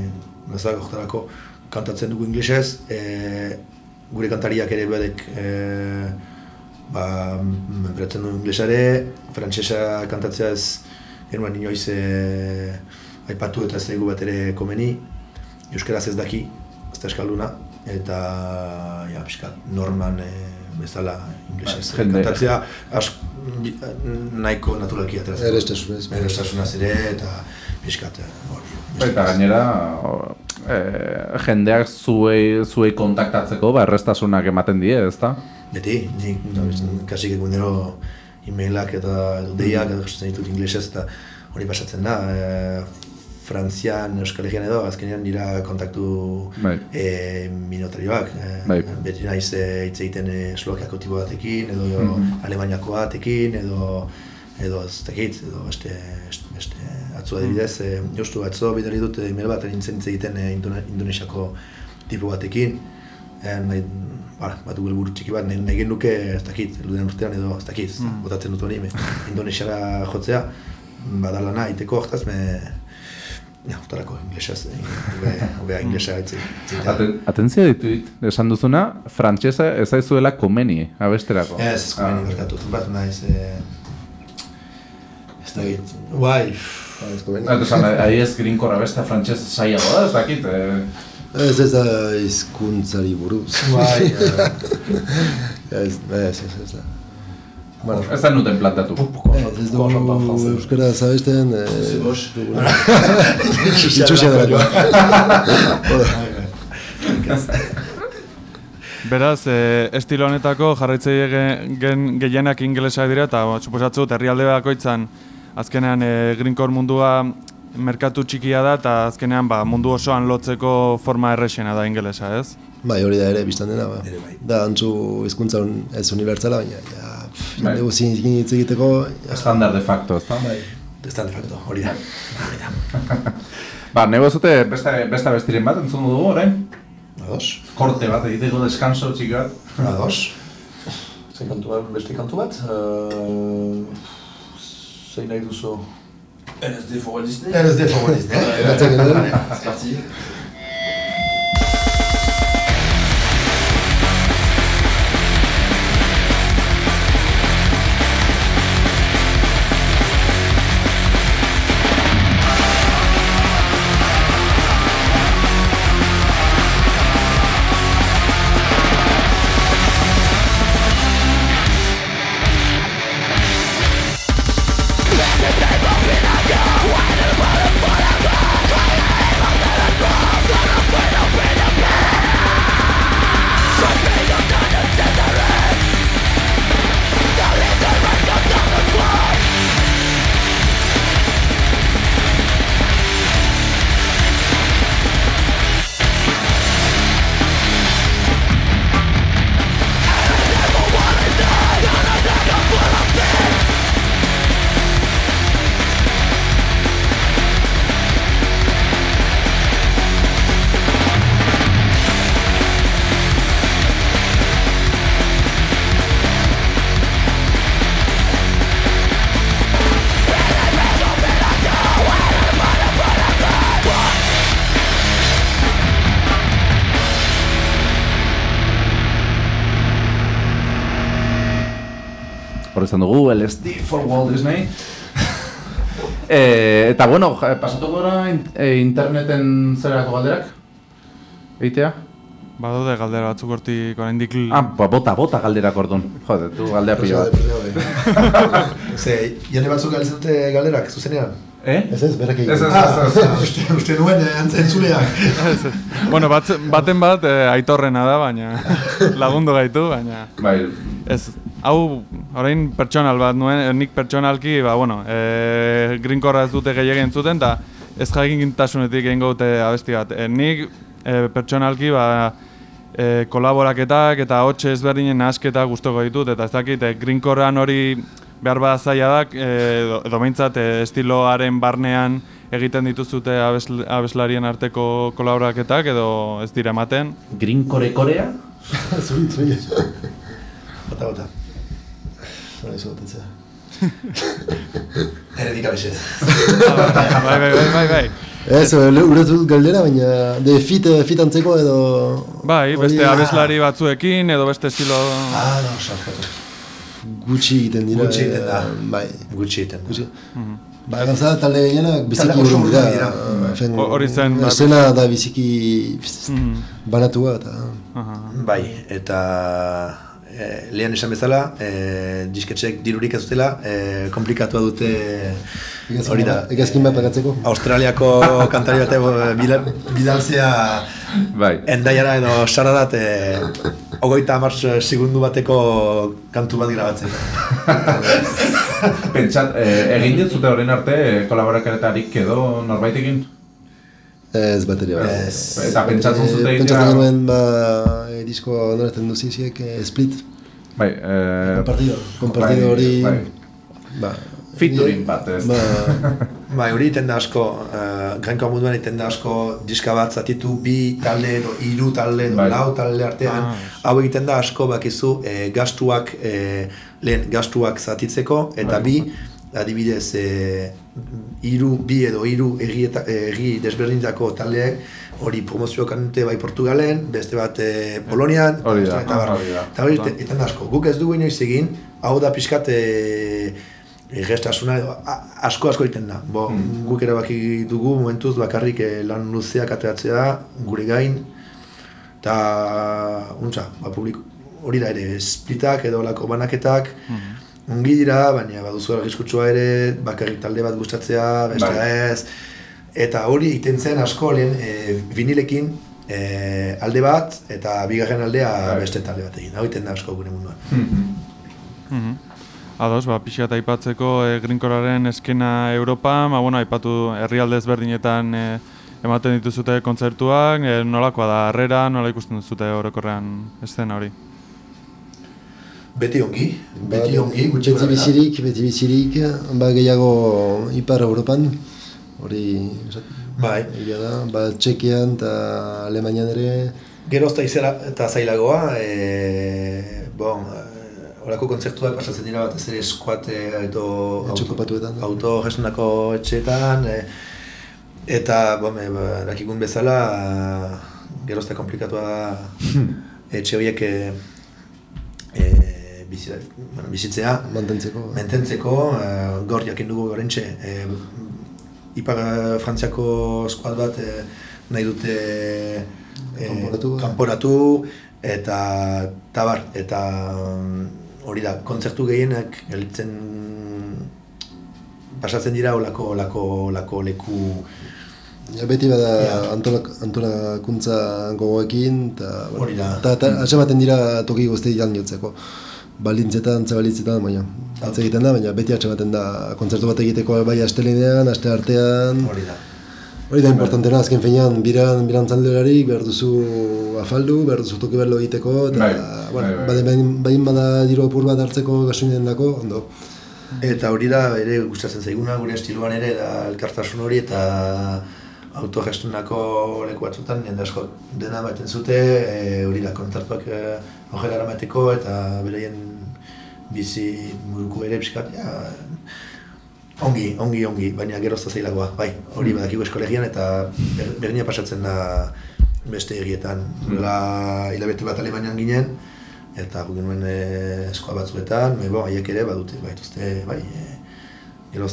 oktarako kantatzen dugu inglesez, e, gure kantariak ere bedek e, ba, beratzen du inglesare, frantsesa kantatzea ez genuen inoiz e, aipatu eta ez dugu bat ere komeni, euskaraz ez daki, ez da eskalduna, eta ja, pixkat, norman e, bezala inglesez
Ba,
kantatzea ask, nahiko naturalki ateratzen.
Erestasunez.
Erestasunaz ere, eta pixkat, hor,
Eta gainera, eh, jendeak zuei, zuei kontaktatzeko, ba, errestasunak ematen die, ezta?
Beti, nik mm. kasik egunero e-mailak eta deiak edo jasotzen ditut inglesez eta hori pasatzen da. E, Frantzian, Euskal Herrian edo, azkenean dira kontaktu
Bai.
e, minotarioak. E,
Bai.
Beti naiz e, hitz egiten e, Eslovakiako tipo batekin, edo
Mhm.
Alemaniako batekin, edo edo ez dakit, edo beste, beste atzo adibidez, e, justu atzo bidali dut e, email bat nintzen hitz egiten e, Indone- Indonesiako tipo batekin, e, nahi, ba, bat dugu helburu txiki bat, nahi, nahi genuke, ez dakit, luden urtean edo, ez dakit,
Mm.
botatzen dut hori, Indonesiara jotzea, badalana iteko hortaz, me, ja, hortarako inglesaz, hobe- hobea inglesa hitz egitea.
Aten, atentzia ditut, esan duzuna, frantsesa ez zaizuela komeni, abesterako.
Ez, ez komeni berkatu, bat naiz, e, ez dakit, bai,
Esan, ahi ez grinkorra beste frantxez zailago da, ez dakit. Eh,
Ez ez da hizkuntzari buruz.
bai,
Ez, ez, ez, ez da. Bueno,
ez da nuten plantatu.
ez, dugu euskara zabesten, eh.
Itxusia delako.
Beraz, e, estilo honetako jarraitzaile gehienak ingelesak dira eta suposatzu herrialde bakoitzan azkenean e, Greencore mundua merkatu txikia da eta azkenean ba, mundu osoan lotzeko forma errexena da ingelesa, ez?
Bai, hori da ere biztan dena, ba.
Ere bai.
Da, antzu hizkuntza un- ez unibertsala, baina, ja, pff,
Bai.
guztien hitz egiteko, ja,
Estandar de facto, ez da?
bai.
Da de facto, hori da. Hori da.
Ba, nego zute beste, beste bestiren bat entzun dugu, orain?
Ados,
Korte bat, egiteko deskanso txiki bat.
ados. Zein kantu bat, beste kantu bat? Uh, zein nahi duzu?
LSD for Walt Disney
LSD for Walt Disney.
Edo,
C'est parti.
Walt Disney. e, eta bueno, pasatuko gara in, e, interneten zerako galderak? Eitea?
Badaude galdera batzuk hortik oraindik
Ah, ba, bota, bota galderak orduan. Jode, tu galdea pila bat.
Ze, jende batzuk galtzen dute galderak, zuzenean?
Eh?
Ez ez, berak egin.
Ez, ez,
Ah,
ez, ez.
uste, uste nuen eh, entzuleak.
Ez, ez. bueno, bat, baten bat eh, aitorrena da, baina lagundu gaitu, baina
Bai,
ez. Hau, orain pertsonal bat nuen, eh, nik pertsonalki, ba, bueno, e, grinkorra ez dute gehiagin zuten, eta ez jagintasunetik egin dute abesti bat. E, nik e, pertsonalki, ba, e, kolaboraketak eta hotxe ezberdinen nahasketa gustoko ditut, eta ez dakit, e, grinkorran hori behar bada zaila da, e, edo, edo behintzat e, estiloaren barnean egiten dituzute abesl, abeslarien arteko kolaboraketak, edo ez dira ematen.
Green Core Korea?
Zuri, zuri.
Bota, bota.
Zara izo botatzea.
Eredik abesez.
bai, bai, bai, bai, bai.
Ez, uret dut galdera, baina de fit, fit antzeko edo...
Bai, beste
hori-
abeslari batzuekin, edo beste estilo...
Ah, no, sarkatu.
Gutxi egiten dira.
Gutxi egiten da.
Bai.
Gutxi egiten.
Gutxi. Ba, gauza talde gehienak biziki urrun dira. Ah,
Ho- hori zen, ba-
Esena da biziki
Mhm.
banatua eta...
Aha.
Bai, eta e, lehen esan bezala, e, disketxek dirurik ez dutela, e, komplikatua dute hori da.
Egazkin bat pagatzeko.
Australiako kantari bate bila, bidaltzea
Bai.
endaiara edo saradat e, ogoita hamar segundu bateko kantu bat grabatzen.
Pentsat, eh, egin ditzute horrein arte eh, kolaborakaretarik edo norbaitekin?
Ez bateria bat.
Ez.
Eta pentsatzen
Eh,
egitea...
Pentsatzen genuen, ba, e, disko noretan duziziek, e, split,
Bai, eh...
compartido, compartido
bai,
hori...
bai.
Ba,
Featuring bat, ez?
Ba,
Bai, hori egiten da asko, uh, granko munduan egiten da asko diska bat zatitu bi talde edo hiru talde edo
Bai.
lau talde artean. hau egiten da asko bakizu eh, gastuak, eh, lehen gastuak zatitzeko eta
Bai.
bi, adibidez, eh, hiru bi edo hiru egi, eta, eh, egi desberdinetako taldeek hori promozio kanute bai Portugalen, beste bat eh, Polonian,
Hori da,
eta bar. Eta hori da asko. Guk ez dugu inoiz egin, hau da pixkat eh, edo a- asko asko egiten da. Bo,
Hmm.
Guk erabaki dugu momentuz bakarrik eh, lan luzeak ateratzea gure gain eta untza, ba, publiko hori da ere, splitak edo lako banaketak ongi dira, baina baduzu arriskutsua ere, bakarrik talde bat gustatzea, beste
Bai.
ez. Eta hori egiten zen asko lehen e, vinilekin e, alde bat eta bigarren aldea
Bai.
beste talde bat egin. Hau egiten da asko gure munduan.
Mhm. Ados, ba, pixka eta aipatzeko e, Grinkoraren eskena Europan, ba, bueno, aipatu herrialde ezberdinetan e, ematen dituzute kontzertuak, e, nolakoa da harrera, nola ikusten duzute orokorrean eszena hori?
Beti ongi,
ba,
beti ongi, gutxi
beti bizirik, beti bizirik, ba, gehiago Ipar Europan, hori,
Bai,
egia da, ba, Txekian eta Alemanian ere,
Gero izela eta zailagoa, e, bon, horako kontzertuak pasatzen dira batez ere eskuat edo
Etxeko patuetan.
auto gestionako etxeetan, e, eta bon, e, ba, dakikun bezala, gero eta komplikatua da etxe horiek e, e, bizi, bueno, bizitzea,
mantentzeko.
Mententzeko, uh, gaur jakin dugu gorentxe, e, Ipar eh, Frantziako eskuad bat eh, nahi dute eh,
Kanporatu.
kanporatu eta tabar, eta mm, hori da, kontzertu gehienak gelditzen pasatzen dira olako, olako, olako leku
Ja, beti bada
Ja.
antolak, antolakuntza gogoekin, eta
Hori da.
eta- eta atxematen dira toki guzti jan jotzeko. Balintzetan, zabalitzetan, baina atze egiten da, baina beti atxematen da kontzertu bat egiteko bai astelenean, aste artean.
hori da.
Hori da importantena, azken finean, biran, biran zalderarik, behar duzu afaldu, behar duzu toki berlo egiteko, eta,
Bai,
bueno,
bai, bai.
bade- bain, bain bada diru apur bat hartzeko gasoinen dako, ondo.
Eta hori da, ere gustatzen zaiguna, gure estiloan ere, da elkartasun hori, eta autogestunako leku batzutan, jende asko dena baten zute, e, hori da, kontzertuak e, aurrera eramateko, eta beraien bizi muruko ere pixkat, ja, ongi, ongi, ongi, baina gero zailagoa, bai, hori badakigu eskolegian, eta ber- berdina pasatzen da beste egietan. Nola hilabete bat Alemanian ginen, eta gu genuen e, eskola batzuetan, me, bon, haiek ere badute, baituzte, bai, e, gero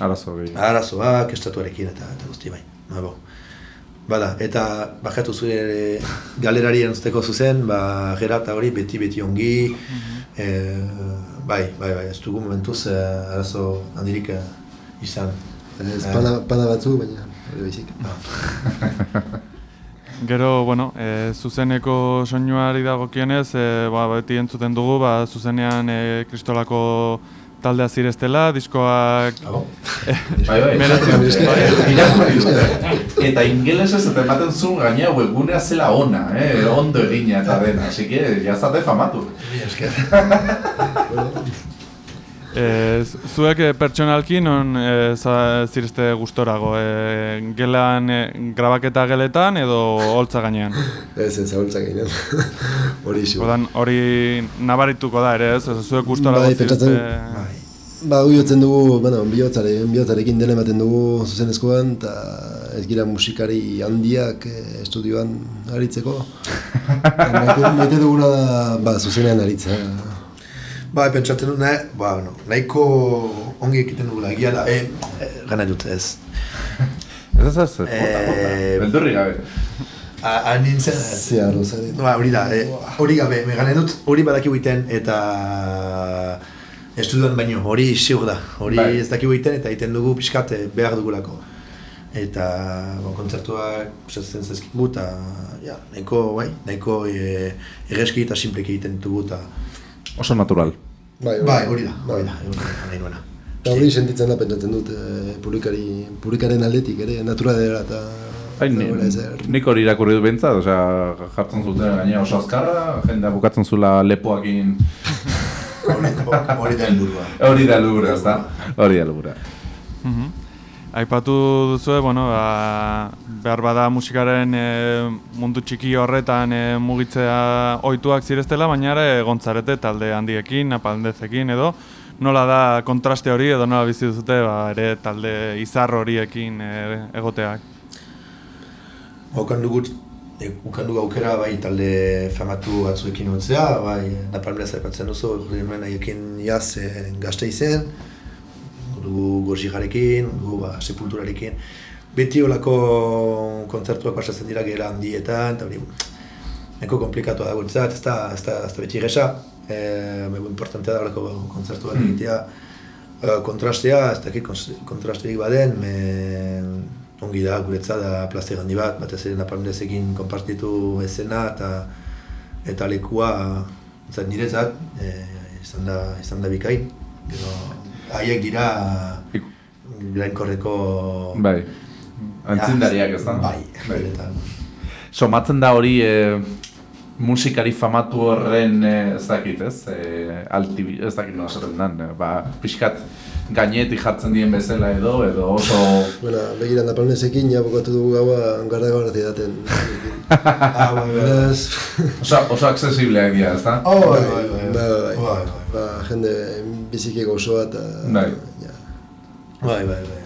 Arazo gehi.
arazoak, estatuarekin eta, eta guzti bai. Ba, bon. Bada, eta bakatu zure galerari entzuteko zuzen, ba, gera eta hori beti-beti ongi, e, bai, bai, bai, ez dugu momentuz e, arazo handirik e, izan.
Ez pana, pana batzu, baina hori baizik.
Gero, bueno, e, zuzeneko soinuari dagokienez, e, ba, beti entzuten dugu, ba, zuzenean e, kristolako taldea zireztela, diskoak...
Bai, bai.
Bai.
Irakurri dut. Eta ingelesez eta ematen zuen gainea webgunea zela ona, eh? ondo egina eta dena, así que jazate famatu.
Mila esker.
E, zuek e, pertsonalki non e, za, zirezte gustorago, e, gelan, e, grabaketa geletan edo holtza gainean?
Ez, ez, ahultzak egin. Hori isu.
Hori nabarituko da ere, ez? Ez zuek gustorago
Bai,
zirezte...
Bai.
Ba, jotzen dugu, bueno, bihotzare, bihotzarekin dela ematen dugu zuzenezkoan, eta ez gira musikari handiak eh, estudioan aritzeko. Maite duguna da, ba, zuzenean aritza.
Bai, pentsatzen dut, nahi, ba, bueno, nahiko ongi egiten dugula, egia da, e, e, gana dut, ez.
Ez ez ez,
Eh,
beldurri gabe.
A, a nintzen,
Zia, rozari.
Ba, hori da, e, hori gabe, me gana dut, hori badakigu egiten, eta estudioan baino, hori ziur da, hori
Bai.
ez dakigu egiten, eta egiten dugu pixkat eh, behar dugulako. Eta, bon, kontzertuak kusatzen zezkigu, eta, ja, nahiko, bai, nahiko e, erreski eta simpleki egiten ditugu, eta,
Oso natural.
Bai,
bai, hori da,
Bai.
hori da, hori da, nahi nuena.
Eta hori sentitzen da pentsatzen dut, eh, publikari, publikaren aldetik ere, eta...
Ni,
dagoela ezer.
nik hori irakurri dut behintzat, osea, jartzen zuten gainera oso azkarra, jendea bukatzen zula lepoakin,
Hori, hori da helburua.
hori da lugura, ez da? Hori da lugura.
Aipatu duzue, bueno, ba, behar bada musikaren e, mundu txiki horretan e, mugitzea ohituak zireztela, baina ere gontzarete talde handiekin, napaldezekin edo, nola da kontraste hori edo nola bizi duzute ba, ere talde izar horiekin e, egoteak.
Ukan dugu, e, ukan dugu aukera bai talde famatu batzuekin ontzea, bai napalmera zaipatzen duzu, nuen haiekin jaz e, gazte izen, dugu gorzigarekin, dugu ba, sepulturarekin. Beti olako kontzertuak pasatzen dira gela handietan, eta hori nahiko komplikatu da guretzat, ez da, ez da, ez da beti gesa, e, importantea da olako kontzertuak egitea, e, kontrastea, ez dakit kontrasterik baden, me, ongi da guretzat da plazer handi bat, batez ere napalmendezekin konpartitu esena eta eta lekua zat niretzat e, izan da izan da bikain. Gero haiek dira grainkorreko
Bai, antzindariak ez da?
Bai, benetan.
Somatzen da hori e, musikari famatu horren e, ez dakit, ez? E, alti, ez dakit nola esaten den, ba, pixkat gainetik jartzen dien bezala edo, edo oso...
Bueno, begira, napalnezekin ja bukatu dugu gaua gara gara zidaten.
Ah, bai, bai.
Beraz,
Oso, oso accesibleak dira, ez da?
Oh, bai, bai, bai.
bai, bai,
Bai, bai.
Ba, jende biziki gozoa eta...
Bai.
Ja.
Bai, bai, bai.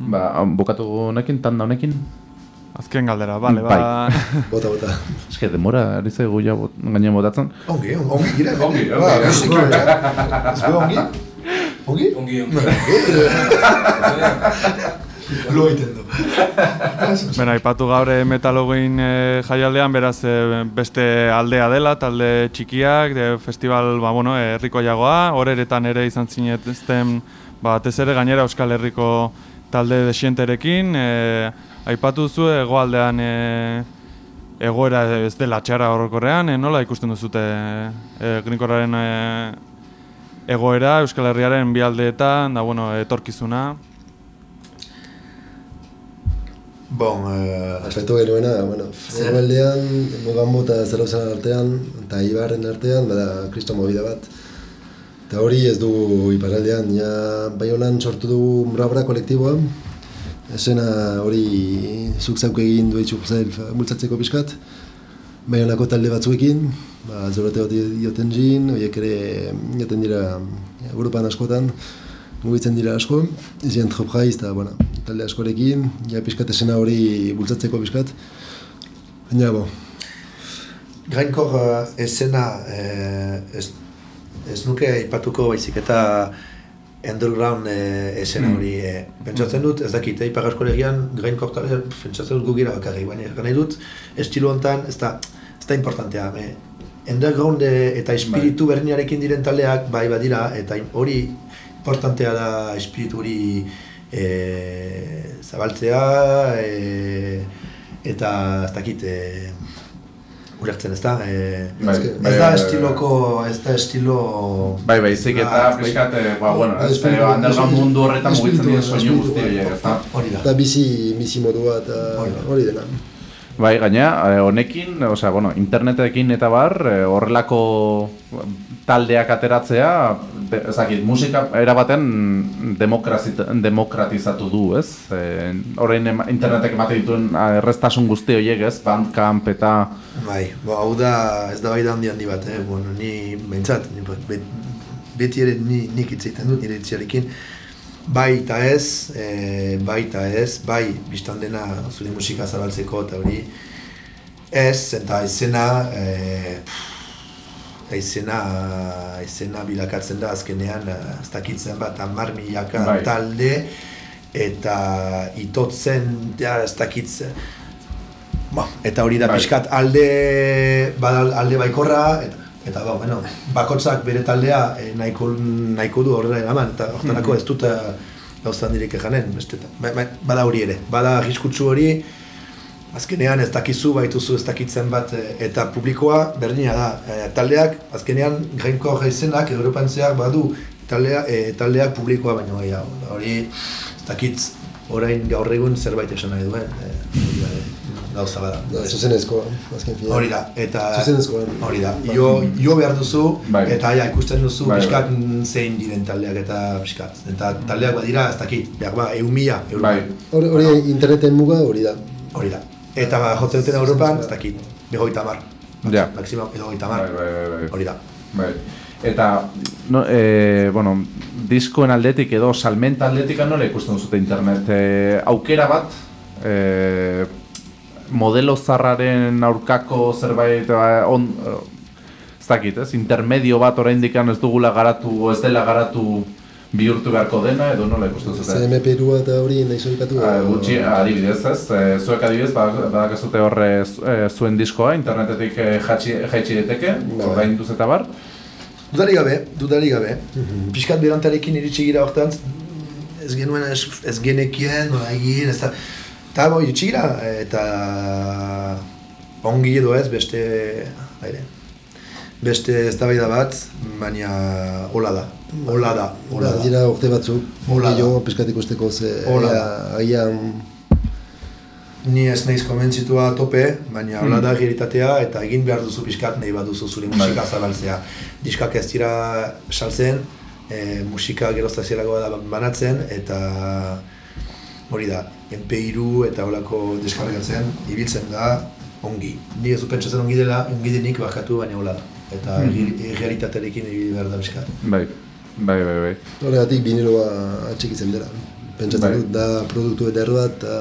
Ba, bukatu honekin, tanda honekin?
Azken galdera, bale, ba...
Bota, bota.
Eske, demora, ari zaigu ja bot, gainean botatzen.
Ongi, ongi, ongi gira.
Ongi, ongi.
Ba, musiki ongi? Ongi?
Ongi.
Lo egiten du.
Bera, aipatu gaur eh, metalogoin e, jaialdean, beraz eh, beste aldea dela, talde txikiak, de festival, ba, bueno, eh, herrikoiagoa, horeretan ere izan zinezten, ba, batez ere gainera Euskal Herriko talde desienterekin, e, aipatu duzu hegoaldean e, egoera ez dela txara orokorrean, e, nola ikusten duzute e, Grinkorraren e, egoera Euskal Herriaren bi aldeetan, da, bueno, etorkizuna,
Bon, eh,
Aspektu genuena, bueno, Egoaldean, Mogambo eta Zarauzan artean, eta Ibarren artean, bada kristo movida bat. Eta hori ez dugu iparaldean, ja Baionan sortu dugu Brabra kolektiboa, esena hori zuk zauk egin du itxuk zail bultzatzeko pixkat, Baionako talde batzuekin, ba, zorote hori dioten zin, horiek ere joten dira Europan askotan, mugitzen dira asko, izien Trop Jaiz eta bueno, talde askorekin, ja pixkat esena hori bultzatzeko pixkat. Baina, bo,
grainkor uh, esena eh, ez, ez nuke aipatuko baizik eta underground eh, esena hori eh, pentsatzen dut, ez dakit, eh, ipar asko legian grainkor tale, pentsatzen dut gugira bakarrik, baina nahi dut, estilo hontan ez da, da importantea, eh, underground eh, eta espiritu berdinarekin diren taldeak bai badira, eta hori importantea da espiritu hori eh, zabaltzea, eh, eta ez dakit, eh, ulertzen ez da, eh,
Bai,
ez
bai,
da
bai,
estiloko, ez da estilo...
Bai, baizik eta
Ah, bai.
pixkat, eh, ba, bueno, ez
Espiritu-
eh, underground mundu horretan mugitzen dira soinu guzti horiek, ez da?
Hori da.
Eta bizi, bizi modua eta
da.
hori dena.
Bai, gaina, eh, honekin, osea, bueno, internetekin eta bar, eh, horrelako taldeak ateratzea, de- ez dakit, musika erabaten demokratizatu du, ez? Eh, orain internetek ematen dituen eh, erreztasun guzti horiek, ez? Bandcamp eta...
Bai, bo, hau da, ez da bai da handi handi bat, eh? bueno, ni behintzat, ni, be, beti ere ni, nik hitz egiten dut nire hitzarekin, bai eta ez, e, bai eta ez, bai biztan dena zure musika zabaltzeko eta hori, ez, eta izena, e, izena, izena bilakatzen da azkenean, eh, ez dakitzen bat, hamar milaka
Bai.
talde, eta itotzen, ja, ez dakitzen, Ba, eta hori da
Bai.
pixkat alde, bada alde baikorra, eta, eta ba, bueno, bakotzak bere taldea eh, nahiko, nahiko du horrela eraman, eta hortarako ez dut gauza handirik janen, beste, ba, ba, bada hori ere, bada arriskutsu hori, azkenean ez dakizu, baituzu ez dakitzen bat, eh, eta publikoa berdina da, eh, taldeak, azkenean grainko izenak Europan zehar badu taldea, eh, taldeak publikoa baino gehiago, hori ez dakitz, orain gaur egun zerbait esan nahi duen, eh, gauza bada.
Da, zuzenezkoa, azken fina.
Hori da, eta
Zuzenezkoa.
hori da, jo, jo behar duzu,
Bai.
eta ja, ikusten duzu
Bai,
pixkat zein diren taldeak eta pixkat. Eta taldeak badira, ez dakit, behar ba, eun mila,
Bai.
Hori, hori interneten muga hori da.
hori da. Eta ba, jotzen duten Europan, ez dakit, begoita mar.
Ja.
Maximo, begoita
Bai,
mar.
bai, bai, bai.
Hori da.
Bai. Eta, no, e, bueno, diskoen aldetik edo salmenta aldetik nola ikusten duzute internet? E, aukera bat, e, modelo zarraren aurkako zerbait, ba, on, ez dakit, ez? Intermedio bat oraindik ez dugula garatu, ez dela garatu bihurtu beharko dena, edo nola ikusten duzute?
CMP-rua eta hori nahi zoikatu.
Ah, gutxi, adibidez, ez? E, zuek adibidez, ba- badakazute horre zu- e, zuen diskoa, internetetik e, jaitsi, jaitsi daiteke, ordainduz eta bar.
Dudari gabe, dudari gabe. Piskat berantarekin iritsi gira hortan, ez genuen ez, ez genekien, nola egin, ez da... Eta bo, gira, eta ongi edo ez, beste... Aire, beste eztabaida bat, baina hola da, hola da, hola da.
dira urte batzuk.
Hola da.
Gehiago peskat ikusteko ze...
Hola
ea, Agian...
Ni ez naiz konbentzitua tope, baina hola da giritatea eta egin behar duzu pixkat nahi baduzu zure musika zabaltzea. Diskak ez dira saltzen, e, musika gerozta da banatzen eta hori da, MP3 eta holako deskargatzen ibiltzen da ongi. Ni ez pentsatzen ongi dela, ongi denik bakatu baina hola da. Eta mm realitatearekin ibili behar da pixkat.
Bai, bai, bai, bai.
Horregatik biniloa atxikitzen dela. Pentsatzen
Bai.
dut, da produktu eder bat, eta...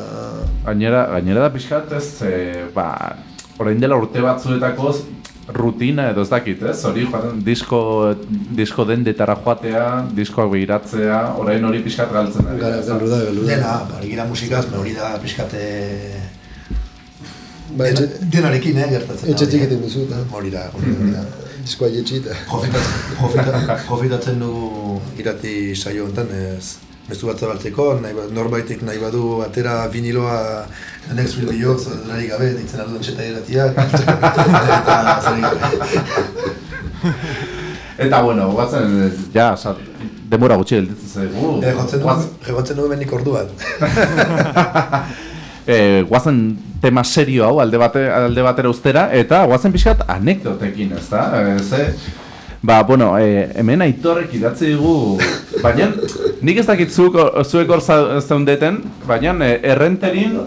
Gainera, gainera da pixkat ez, e, ba, orain dela urte batzuetako rutina edo ez dakit, ez? Hori joaten disko, disko dendetara joatea, diskoak behiratzea, orain hori pixkat galtzen ari.
Gara, galdu da, galdu da.
Dena, hori gira musikaz, hori da pixkat eh,
Ba, etxe,
denarekin, eh, gertatzen
etxetik
hori, eh.
egiten duzu, eta...
Hori da, hori da, hori da.
Diskoa jetxi
profitatzen dugu irati saio honetan, ez mezu bat zabaltzeko, nahi, ba- norbaitek nahi badu atera viniloa next will be yours, denari gabe, ditzen alduen txeta iratiak, eta zari gabe.
Eta bueno, guatzen, eh, ja, sa, denbora gutxi gelditzen zaigu.
Eh, jotzen
Guaz-
du, jotzen hemenik orduan.
eh, guazen tema serio hau alde, bate, alde batera ustera, eta guazen pixkat anekdotekin, ez da? E, ze, ba, bueno, e, hemen aitorrek idatzi digu, baina nik ez dakit zuek, zuek hor za- zeundeten, baina e, errenterin,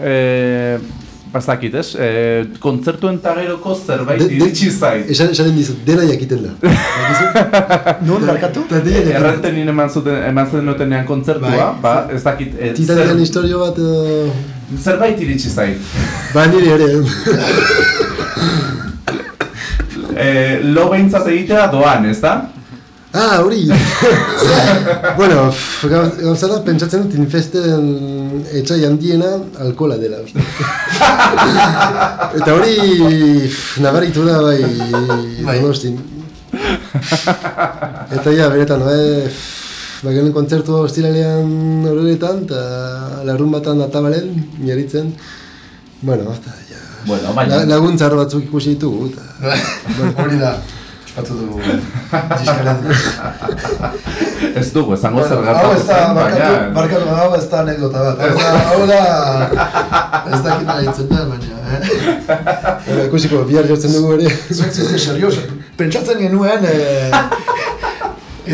e, ba, ez dakit, ez? E, kontzertuen tageroko zerbait
De-
iritsi zait.
Esan, esanen dizut, dena jakiten da.
Nun, barkatu?
Da.
Errenterin eman zuten eman zenutenean kontzertua,
Bai.
ba, ez dakit, e,
Titaniken historio bat, edo...
zerbait iritsi zait.
Ba, nire ere.
eh, lo behintzat egitea doan, ez da?
Ah, hori! bueno, gauza da, pentsatzen dut infesten etxai handiena alkola dela, uste. Eta hori nabaritu da bai, donostin. Eta ja, beretan, eh, pff, ba, genen kontzertu ostiralean horretan, eta larun batan atabalen, miaritzen. Bueno, eta ja,
Bueno,
la,
baina...
laguntzar batzuk ikusi ditugu.
Hori da. Espatu dugu diskaren.
Ez dugu, esango zer
Bueno, hau ez da,
zen,
barkatu,
baina...
hau ez da anekdota bat. Hau da, hau da, ez da kita ditzen da, baina, eh?
Bueno, ikusiko, bihar jortzen dugu ere.
Zuek zizte serioz, pentsatzen genuen, eh,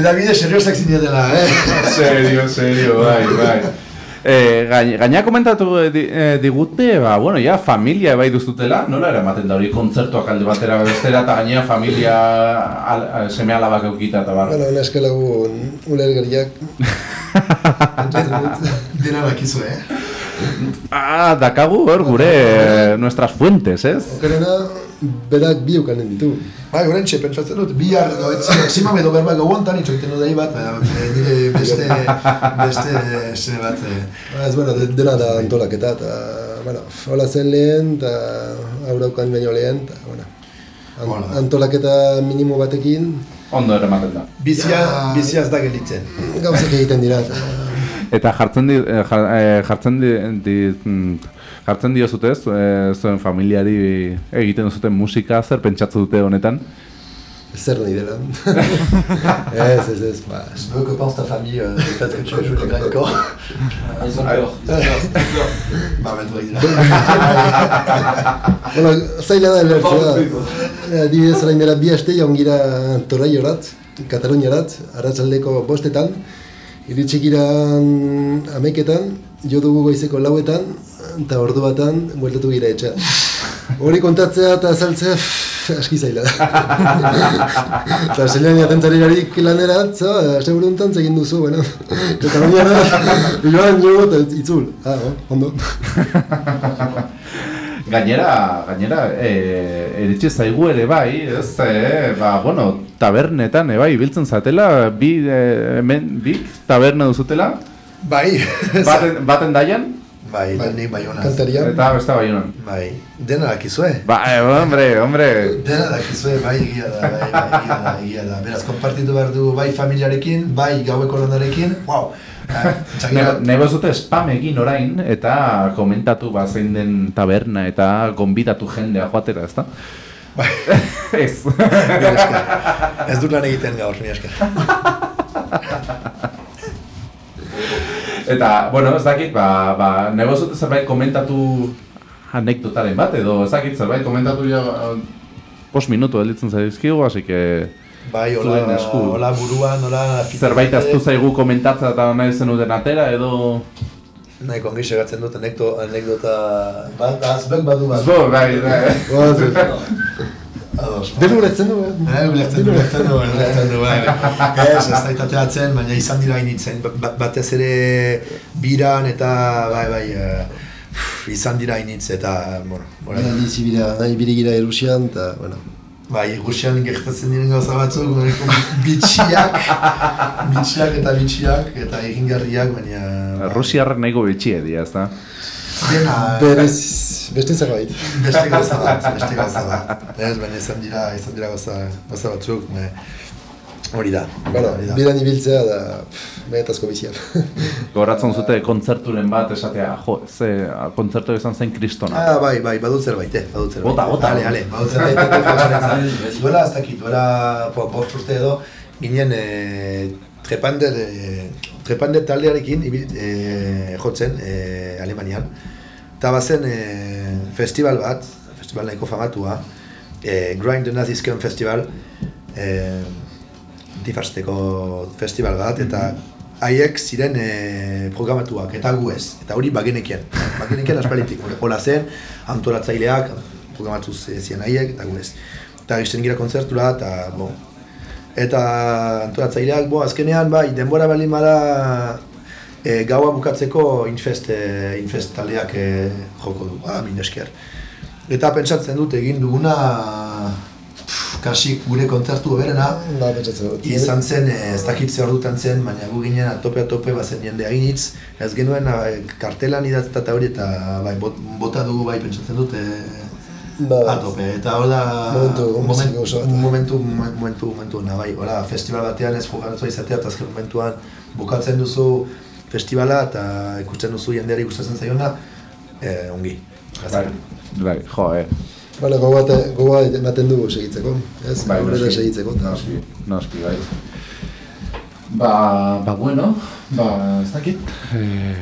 edabide seriosak zinetela, eh?
Serio, serio, bai, bai. Eh, gaina, gaina komentatu eh, di, eh, digute, ba, bueno, ja, familia bai duzutela, nola eramaten da hori kontzertuak alde batera bestera, eta gainera familia al, seme alabak eukita eta bar.
Bueno, lagun ulergariak. Pentsatzen dut.
Dena bakizu, eh?
Ah, dakagu hor gure eh, nuestras fuentes, ez?
Okerena, berak bi ukanen ditu.
Bai, horrentxe, pentsatzen dut, bihar, edo, etzi, zimam edo berba gauantan, itxoiten dut bat, baina, eh, nire beste, beste, zene bat,
Ba, ez, bueno, de- dena da antolaketa, eta, bueno, hola zen lehen, eta auraukan baino lehen, eta, bueno, an- antolaketa minimo batekin,
Ondo eramaten da.
bizia, bizia ez da gelitzen.
gauzak egiten dira, eta,
Eta jartzen di, eh, eh, jartzen di, di mm, jartzen dio zutez, eh, zuen familiari egiten duzuten musika, zer pentsatzu dute honetan?
zer nahi dela. ez, ez, ez, ba,
Je veux que pense ta famille euh, du fait que tu as joué les grains corps.
Ils ont peur. Ils ont peur.
Ba, dira.
bueno, zaila da lertzea. Adibidez, orain dela bi aste jaun gira Toraiorat, Kataluniarat, arratsaldeko bostetan, iritsi gira ameketan, jo dugu goizeko lauetan, eta ordu batan, bueltatu gira etxea. Hori kontatzea eta azaltzea, aski zaila da. Eta zelean jatentzariarik lanerat, za, aste buruntan egin duzu, bueno, Kataluniara, joan jo, eta itzul. Ah, oh, ondo.
Gainera, gainera, e, eritxe zaigu ere bai, ez, e, ba, bueno, tabernetan, e, bai, biltzen zatela, bi, e, hemen, bi, taberna duzutela,
Bai,
baten, baten daian,
bai, nik bai honaz.
Kantaria.
eta beste bai honan.
Bai, dena dakizue.
Ba, e, hombre, hombre,
Dena dakizue, bai, egia da, bai, bai, egia da, egia da. Beraz, konpartitu behar du bai familiarekin, bai gaueko landarekin, wow.
Ne,
Txakira,
Nebo zute spam egin orain eta komentatu ba zein den taberna eta gonbidatu jendea joatera, ezta?
bai,
Ez.
Ez dut lan egiten gaur, mila esker.
Eta, bueno, ez dakit, ba, ba, nebo zute zerbait komentatu anekdotaren bat, edo ez dakit zerbait komentatu ja, ba, post minutu elitzen zaizkigu, así que
Bai, hola, hola buruan, hola...
zerbait aztu zaigu komentatzea eta nahi zenuten atera, edo...
Nahi kongi segatzen dut anekdo, anekdota... Bat, azbek badu bat.
Zo, bai, bai.
Denu ulertzen du, eh?
Eh, ulertzen du, ulertzen du, ulertzen du, bai. Ez, ez da itateatzen, baina izan dira initzen, ba- batez ere biran eta, bai, bai, eh, izan dira initz eta, bueno,
Bera
bueno,
bizi bira, ibili gira Erusian, eta, bueno,
bai, Rusian gertatzen diren gauza batzuk, bitxiak, bitxiak eta bitxiak, eta egingarriak, baina... bai,
Rusiarrak nahiko bitxie dira, ezta?
Dena,
berez, beste zerbait.
beste gauza bat, beste gauza bat. Ez, baina izan dira, izan dira gauza, gauza batzuk, me, hori da,
Bueno,
hori da.
ibiltzea da, pff, benetazko bizia.
Goratzen zute kontzerturen bat esatea, jo, ze kontzertu izan zen kristona.
Ah, bai, bai, badut zerbait, eh, badut zerbait.
Bota, bota.
Ale, ale, badut zerbait. duela, ez dakit, duela, po, bost urte edo, ginen eh, trepander, eh, trepander taldearekin eh, jotzen eh, Alemanian. Eta bazen eh, festival bat, festival nahiko famatua, eh, Grind the Nazisken Festival, eh, antifasteko festival bat, eta haiek ziren e, programatuak, eta gu ez, eta hori bagenekien, bagenekien aspalitik, hola zen, antolatzaileak, programatu ziren haiek, eta gu ez. Eta gizten gira kontzertura, eta, bo, eta antolatzaileak, bo, azkenean, bai, denbora baldin bada, e, gaua bukatzeko infest, e, infest taldeak e, joko du, ah, min esker. Eta pentsatzen dut egin duguna pff, kasik gure kontzertu berena,
Ba, pentsatzen dut.
izan zen, eh, ez dakit zer ordutan zen, baina gu ginen atope atope bazen jende aginitz, ez genuen eh, kartelan idatzeta eta hori eta bai, bot, bota dugu bai pentsatzen dut, eh,
Ba,
atope, eta hor da
Momentu,
moment,
oso bat.
momentu, momentu, momentu, na bai, hola, festival batean ez jogatzen izatea, eta azken momentuan bukatzen duzu festivala eta ikusten duzu jendeari gustatzen zaiona, eh, ongi.
Bai, bai, jo, eh.
Bueno, gogoa gogoa ematen dugu segitzeko, ez?
Bai,
Aurrera segitzeko. eta-
Noski, noski, bai. Ba, ba, bueno, ba, ez dakit. Eh,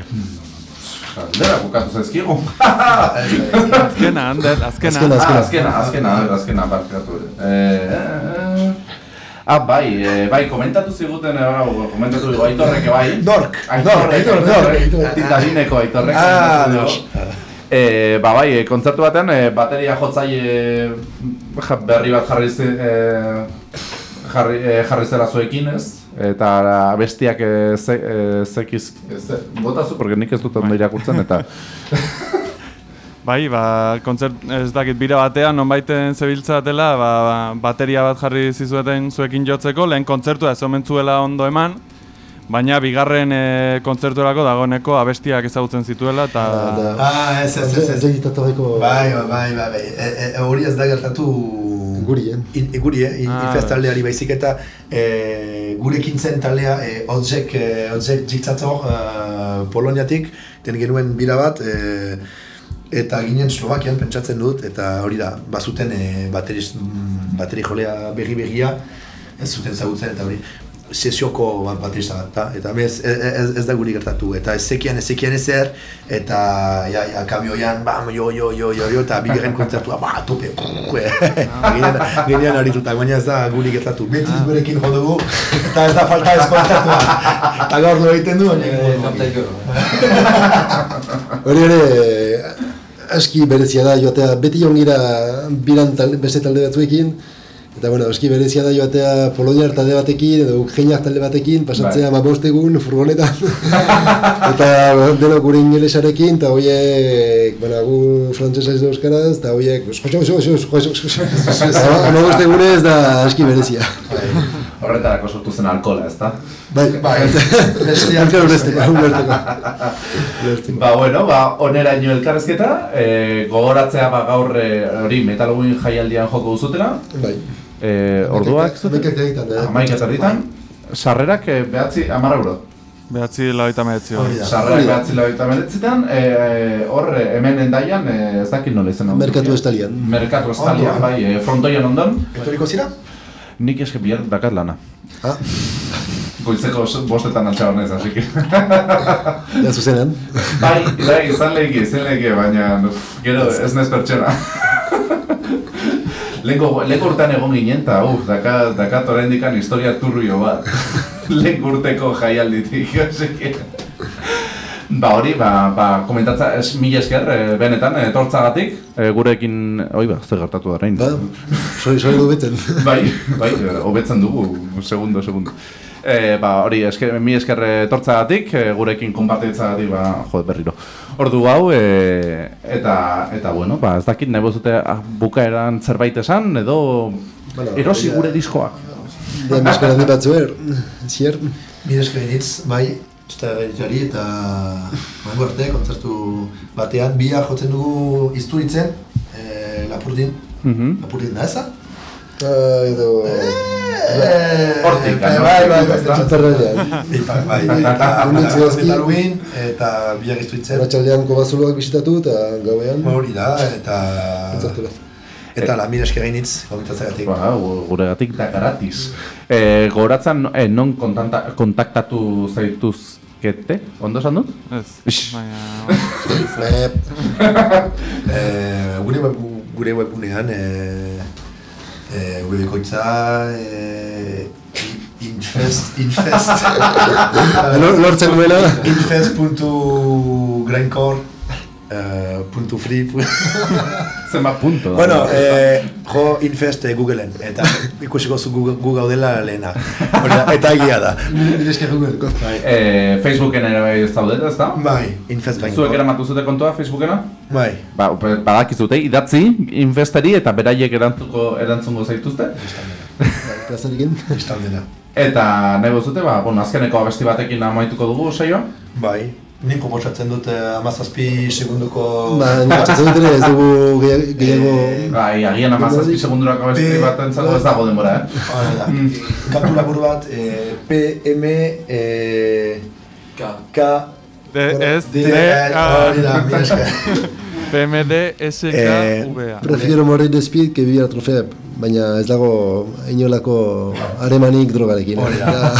Galdera bukatu zaizkigu.
Azkena, Ander, azkena.
Azkena.
Ah, azkena, azkena, azkena, barkatu. Eh, eh, Ah, bai, eh, bai, komentatu ziguten, eh, komentatu dugu aitorrek, bai. Aitorrek,
Aitor,
aitorrek,
Aitor.
Tindarineko aitorrek.
Ah,
komentatu Eh, ba, bai, eh, kontzertu batean, eh, bateria jotzaile ja, berri bat jarri, ze, eh, jarri, eh, jarri zela zuekin, ez? Eta bestiak eh, ze, eh, zekiz, ze, botazu, porque nik ez dut ondo irakurtzen, eta...
Bai, ba, kontzert, ez dakit, bira batean, nonbaiten zebiltzatela, ba, ba, bateria bat jarri zizueten zuekin jotzeko, lehen kontzertua ez omen zuela ondo eman, baina bigarren e, kontzertuerako dagoeneko abestiak ezagutzen zituela, eta...
Da-
Ah, ez, ez, ez, ez. Bai, bai, bai, bai, bai. E, e, hori ez da gertatu...
Guri, eh?
In, e, guri, eh?
Ah,
Infest
bai.
taldeari baizik eta e, gurekin zen taldea e, Odzek, e, Odzek Jitzator e, Poloniatik, ten genuen bira bat, e, eta ginen Slovakian pentsatzen dut, eta hori da, bazuten e, bateri jolea berri-berria, ez zuten zagutzen, eta hori sesioko bat baterista bat, ta? eta bez, ez, ez, ez da guri gertatu, eta ez zekian, ez zekian ezer, eta ja, ja, kamioian, bam, jo, jo, jo, jo, jo, eta bigarren kontzertua, ba, tope, ginean, ginean harituta, baina ez da guri gertatu, betiz gurekin jo dugu, eta ez da falta ez kontzertua, eta gaur lo egiten du, baina
Hori ere, aski berezia da joatea, beti jongira biran beste talde batzuekin, eta bueno, aski berezia da joatea Poloniar talde batekin, edo Eugeniak talde batekin, pasatzea
Bai.
bai. egun furgonetan, eta bueno, denok gure ingelesarekin, eta horiek, bueno, gu frantzesa ez da euskaraz, eta joso, joso, joso, joso, amabost egunez da aski berezia.
Horretarako sortu zen alkola, ezta?
Bai,
Bai,
ulertzeko, ulertzeko. Ulertzeko.
Ba, bueno, ba, oneraino elkarrezketa, e, gogoratzea ba, gaur e, hori metalogin jaialdian joko duzutela,
Bai.
E, orduak
egiten da.
Amaik ezerditan, sarrerak e, behatzi, amar euro.
Behatzi lagoita mehetzi hori.
Sarrerak behatzi lagoita meretzitan, e, hor hemen endaian, e, ez dakit nola izan.
Merkatu estalian.
Merkatu estalian, bai, e, frontoian ondon.
Etoriko zira?
Nik eske bihar dakat lana.
Ah,
Goizeko bostetan altxa honez, así que...
ja zuzenean.
bai, bai, izan lehiki, izan lehiki, baina uf, gero ez nez pertsona. Lengo, leko urtean egon ginen, eta uf, dakat, dakat oraindikan historia turrio bat. Leko urteko jaialditik, que... Ba hori, ba, ba komentatza, es, mila esker, e, benetan, etortzagatik, e, gurekin, oi ba, zer gertatu da orain.
Ba, sori, sori du beten.
Bai, bai, hobetzen dugu, segundo, segundo. E, ba, hori, esker, mi esker etortzagatik, e, gurekin konpartitzagatik, ba, jode berriro. Ordu hau, e, eta, eta bueno, ba, ez dakit, nahi bozute ah, bukaeran zerbait esan, edo
Bueno,
erosi
ja.
gure diskoa.
Den eskara di batzuer, zier.
Esker ditz, bai, eta jari eta mango arte, kontzertu batean, bihar jotzen dugu izturitzen, e, Lapurdin,
Mhm.
Lapurdin da eza?
Ah, edo...
Eh,
Hortik,
bai,
ano,
bai, bai,
hortik,
bai,
Txaperrailean.
bai, bai, bai, eta bihar izturitzen,
Arratxaldean kobazuloak bisitatu eta gauean.
hori da, eta... Eta la mire esker gainitz, komentatzagatik.
Ba, gu- guregatik da gratis. E, goratzen, e, non kontanta, kontaktatu zaituzkete? Ondo esan dut?
Ez, baina...
Eh,
Eh, gure, web, gure webgunean, eh, eh, webikoitza, eh, infest, infest,
lor- lortzen duela.
infest.grindcore eh, puntu free. pu-
Zenbat punto.
bueno, eh, jo infest eh, Googleen, eta ikusiko zu gu, gu gaudela lehena. Eta egia da.
Nire esker Google.
Bai,
Eh, Facebooken ere bai ez zaudete, ez da?
bai infest gainko.
Zuek eramatu zute kontua Facebookena?
Bai,
Ba, upe- badakizute, idatzi investeri eta beraiek erantzuko erantzungo zaituzte.
Plazarekin.
izan dena.
Eta nahi zute, ba, bueno, azkeneko abesti batekin amaituko dugu saioa.
Bai, ni proposatzen dut eh, amazazpi segunduko...
Ba, nik atxatzen dut ere ez dugu gehi- gehiago...
Bai, agian amazazpi segundurako abesti
Be-
bat entzako ez dago denbora, eh?
Hora da. Kantu labur bat, eh, PM... Eh,
K.
K...
D, S, D,
Hori
A. PMD, SK,
Eh,
VA.
Prefiero morir de speed que vivir a trofea, baina ez dago inolako haremanik drogarekin.
Hori da.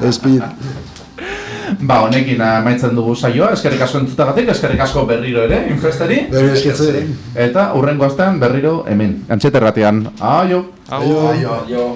Da, speed.
Ba, honekin amaitzen dugu saioa, eskerrik asko entzutagatik, eskerrik asko berriro ere, infesteri.
Bero eskertzen.
Eta urrengo astean berriro hemen, antxeterratean. Aio!
Agur.
Aio.
Yo.